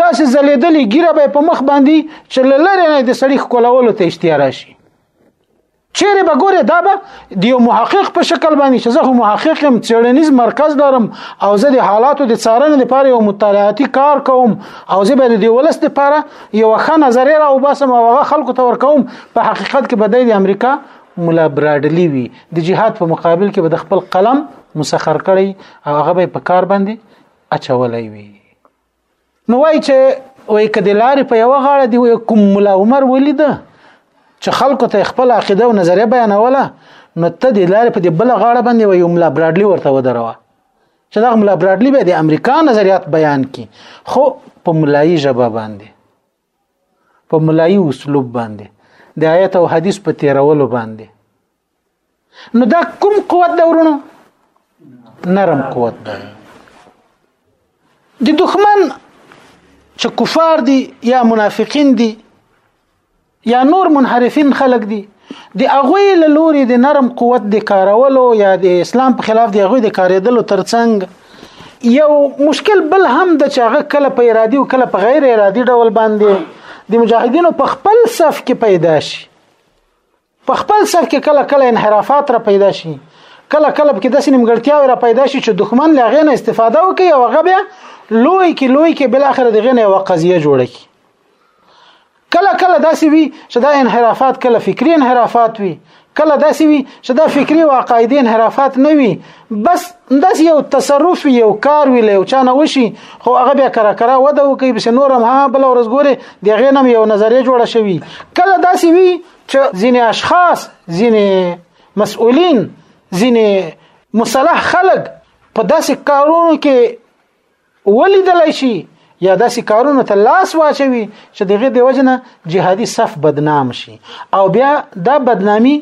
داسې زلیدلې ګیره به په مخ باندې چې لری نه د سړی خولولو ته اشتیا راشي چیرې به ګورې دا به د یو محقق په شکل باندې چې زه محقق یم څېړنیز مرکز لرم او زه د حالاتو د څارنې لپاره یو مطالعاتي کار کوم او زه به د دې ولس لپاره یو ښه نظر را وباسم او هغه خلکو ته ورکوم په حقیقت کې به د امریکا مولا براډلی وي د جهاد په مقابل کې به د خپل قلم مسخر کړي او هغه به په کار باندې اچولای وي نو وای چې وای کدی لارې په یو غاړه دی کوم مولا عمر ولید چې خلکو ته خپل عقیده او نظریه بیانوله نو ته د لارې په دې بل غاړه باندې وای مولا براډلی ورته ودروه چې دا مولا براډلی به د امریکا نظریات بیان کی خو په ملایي ژبه باندې په ملایي اسلوب باندې د آیت او حدیث په تیرولو باندې نو دا کوم قوت ده ورونو نرم قوت ده د دښمن چې کفار دي یا منافقین دي یا نور منحرفین خلق دي د اغوی له لوري د نرم قوت د کارولو یا د اسلام په خلاف د اغوی د کارېدلو ترڅنګ یو مشکل بل هم د چاغه کله په ارادي او کله په غیر ارادي ډول باندې د مجاهدینو په خپل صف کې پیدا شي په خپل سر کې کله کله انحرافات را پیدا شي کله کله کې داسې نیمګړتیاوې را پیدا شي چې دښمن له هغې نه استفاده وکړي او هغه بیا لوی کې لوی کې بل اخر دغه نه یوه قضیه جوړه کړي کله کله داسې وي چې دا انحرافات کله فکری انحرافات وي کله داسې وي چې دا فکری او عقایدي انحرافات نه وي بس داسې یو تصرف یو کار وی له چا نه وشي خو هغه بیا کرا کرا وده وکي بس نورم ها بل ورځ ګوره دغه نم یو نظریه جوړه شوی کله داسې وي چې ځینې اشخاص ځینې مسؤلین ځینې مصالح خلک په داسې کارونو کې ولیدل شي یا داسې کارونو ته لاس واچوي چې دغه د وجنه جهادي صف بدنام شي او بیا دا بدنامي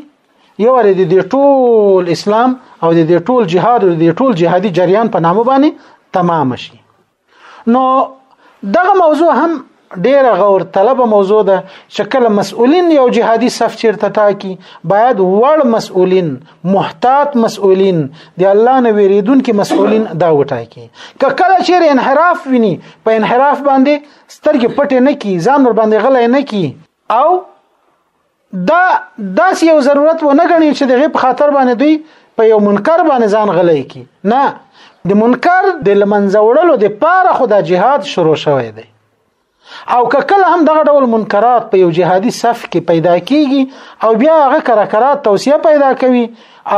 یو ور د ټول اسلام او د ټول جهاد او د ټول جهادي جریان په نامه باندې تمام شي نو دغه موضوع هم ډیره غور طلب موضوع ده چې کله مسؤلین یو جهادي صف چیرته ټاکي باید وړ مسؤلین محتاط مسؤلین دی الله نه ویریدونکو مسؤلین دا وټاکي که کله چیر انحراف ویني په انحراف باندې سترګې پټې نه کی ځان ور باندې غلې نه کی او دا داس یو ضرورت و نه غني چې دغه په خاطر باندې دوی په یو منکر باندې ځان غلې کی نه د منکر د لمنځوړلو د پاره خو د جهاد شروع شوی دی او که کله هم دغه ډول منکرات په یو جهادي صف کې پیدا کیږي او بیا هغه کرکرات توسعه پیدا کوي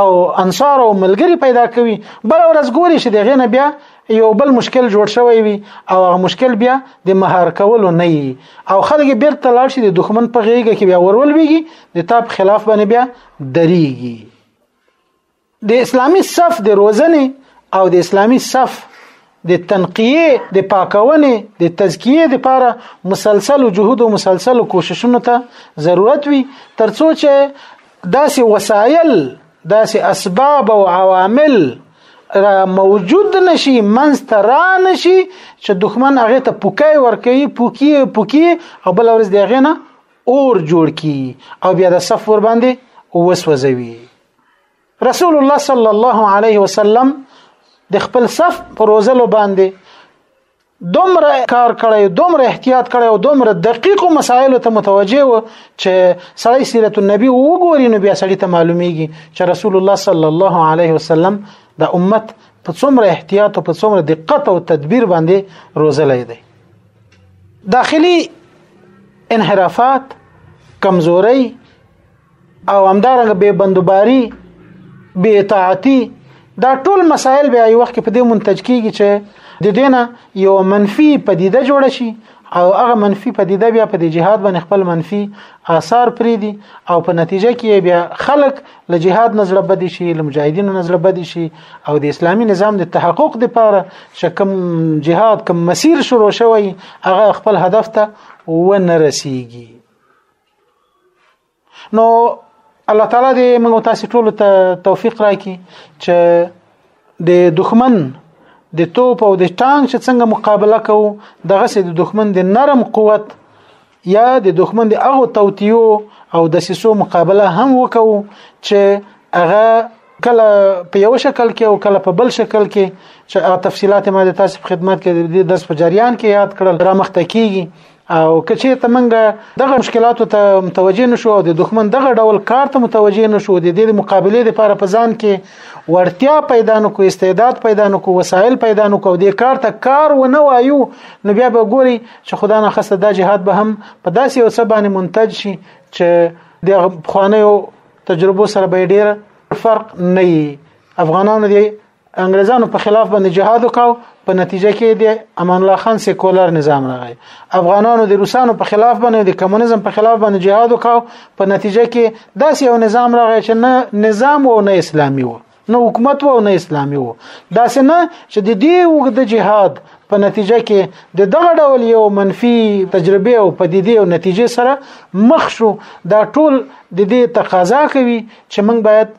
او انصار او ملګری پیدا کوي بل ورځ ګوري چې دغه نه بیا یو بل مشکل جوړ شوی وي او هغه مشکل بیا د مهار کولو نه وي او خلک بیرته لاړ شي د دښمن په غیږه کې بیا ورول ویږي د تا په خلاف باندې بیا دریږي د اسلامی صف د روزنې او د اسلامی صف د تنقیه د پاکونې د تزکیه لپاره مسلسل جهود او مسلسل کوششونو ته ضرورت وي ترڅو چې داسې وسایل داسې اسباب او عوامل را موجود نشي منځ ته را نشي چې دښمن هغه ته پوکای ورکوي پوکی پوکی او بل ورځ دی هغه نه اور جوړ کی او بیا د صف ور باندې وسوځوي رسول الله صلی الله علیه وسلم د خپل صف پر روزلو باندې دومره کار کړی دومره احتیاط کړی او دومره دقیق مسایل ته متوجه و چې سړی سیرت النبی وګوري نو بیا سړی ته معلومیږي چې رسول الله صلی الله علیه وسلم د امت په څومره احتیاط او په څومره دقت او تدبیر باندې روزلې دی داخلي انحرافات کمزوري او همدارنګه بې بندوباري بې اطاعتي دا ټول مسایل به یو وخت په دې منتج کیږي چې د دینه یو منفي پدیده جوړ شي او هغه منفي پدیده بیا په دې جهاد باندې خپل منفي آثار پرې دي او په نتیجه کې بیا خلک له جهاد نظر بد شي له مجاهدینو نظر بد شي او د اسلامي نظام د تحقق لپاره چې کوم جهاد کوم مسیر شروع شوی هغه خپل هدف ته ونه رسیږي نو الله تعالی دې موږ تاسو ټول ته توفیق راکړي چې د دښمن د توپ او د ټانک چې څنګه مقابله کوو دغه سي د دښمن د نرم قوت یا د دښمن د هغه توتیو او د سیسو مقابله هم وکړو چې هغه کله په یو شکل کې او کله په بل شکل کې چې تفصيلات ما د تاسو خدمت کې د درس په جریان کې یاد کړل را مخته کیږي او کچې ته منګه دغه مشکلاتو ته متوجه نشو او د دښمن دغه ډول کار ته متوجه نشو د دې مقابله لپاره په ځان کې ورتیا پیدا نکو استعداد پیدا نکو وسایل پیدا نکو د کار ته کار و نه وایو نو بیا به ګوري چې خدای نه خسته د جهاد به هم په داسې یو څه باندې منتج شي چې د خوانیو تجربو سره به ډیر فرق نه افغانانو دی انګريزانو په خلاف باندې جهاد وکاو په نتیجه کې د امان الله خان سیکولر نظام راغی افغانانو د روسانو په خلاف باندې د کمونیزم په خلاف باندې جهاد وکاو په نتیجه کې داسې یو نظام راغی چې نه نظام او نه اسلامي وو نه حکومت وو نه اسلامي وو داسې نه چې د دې وګد جهاد په نتیجه کې د دغه ډول یو منفي تجربه او پدیدې او نتیجې سره مخ شو دا ټول د دې تقاضا کوي چې موږ باید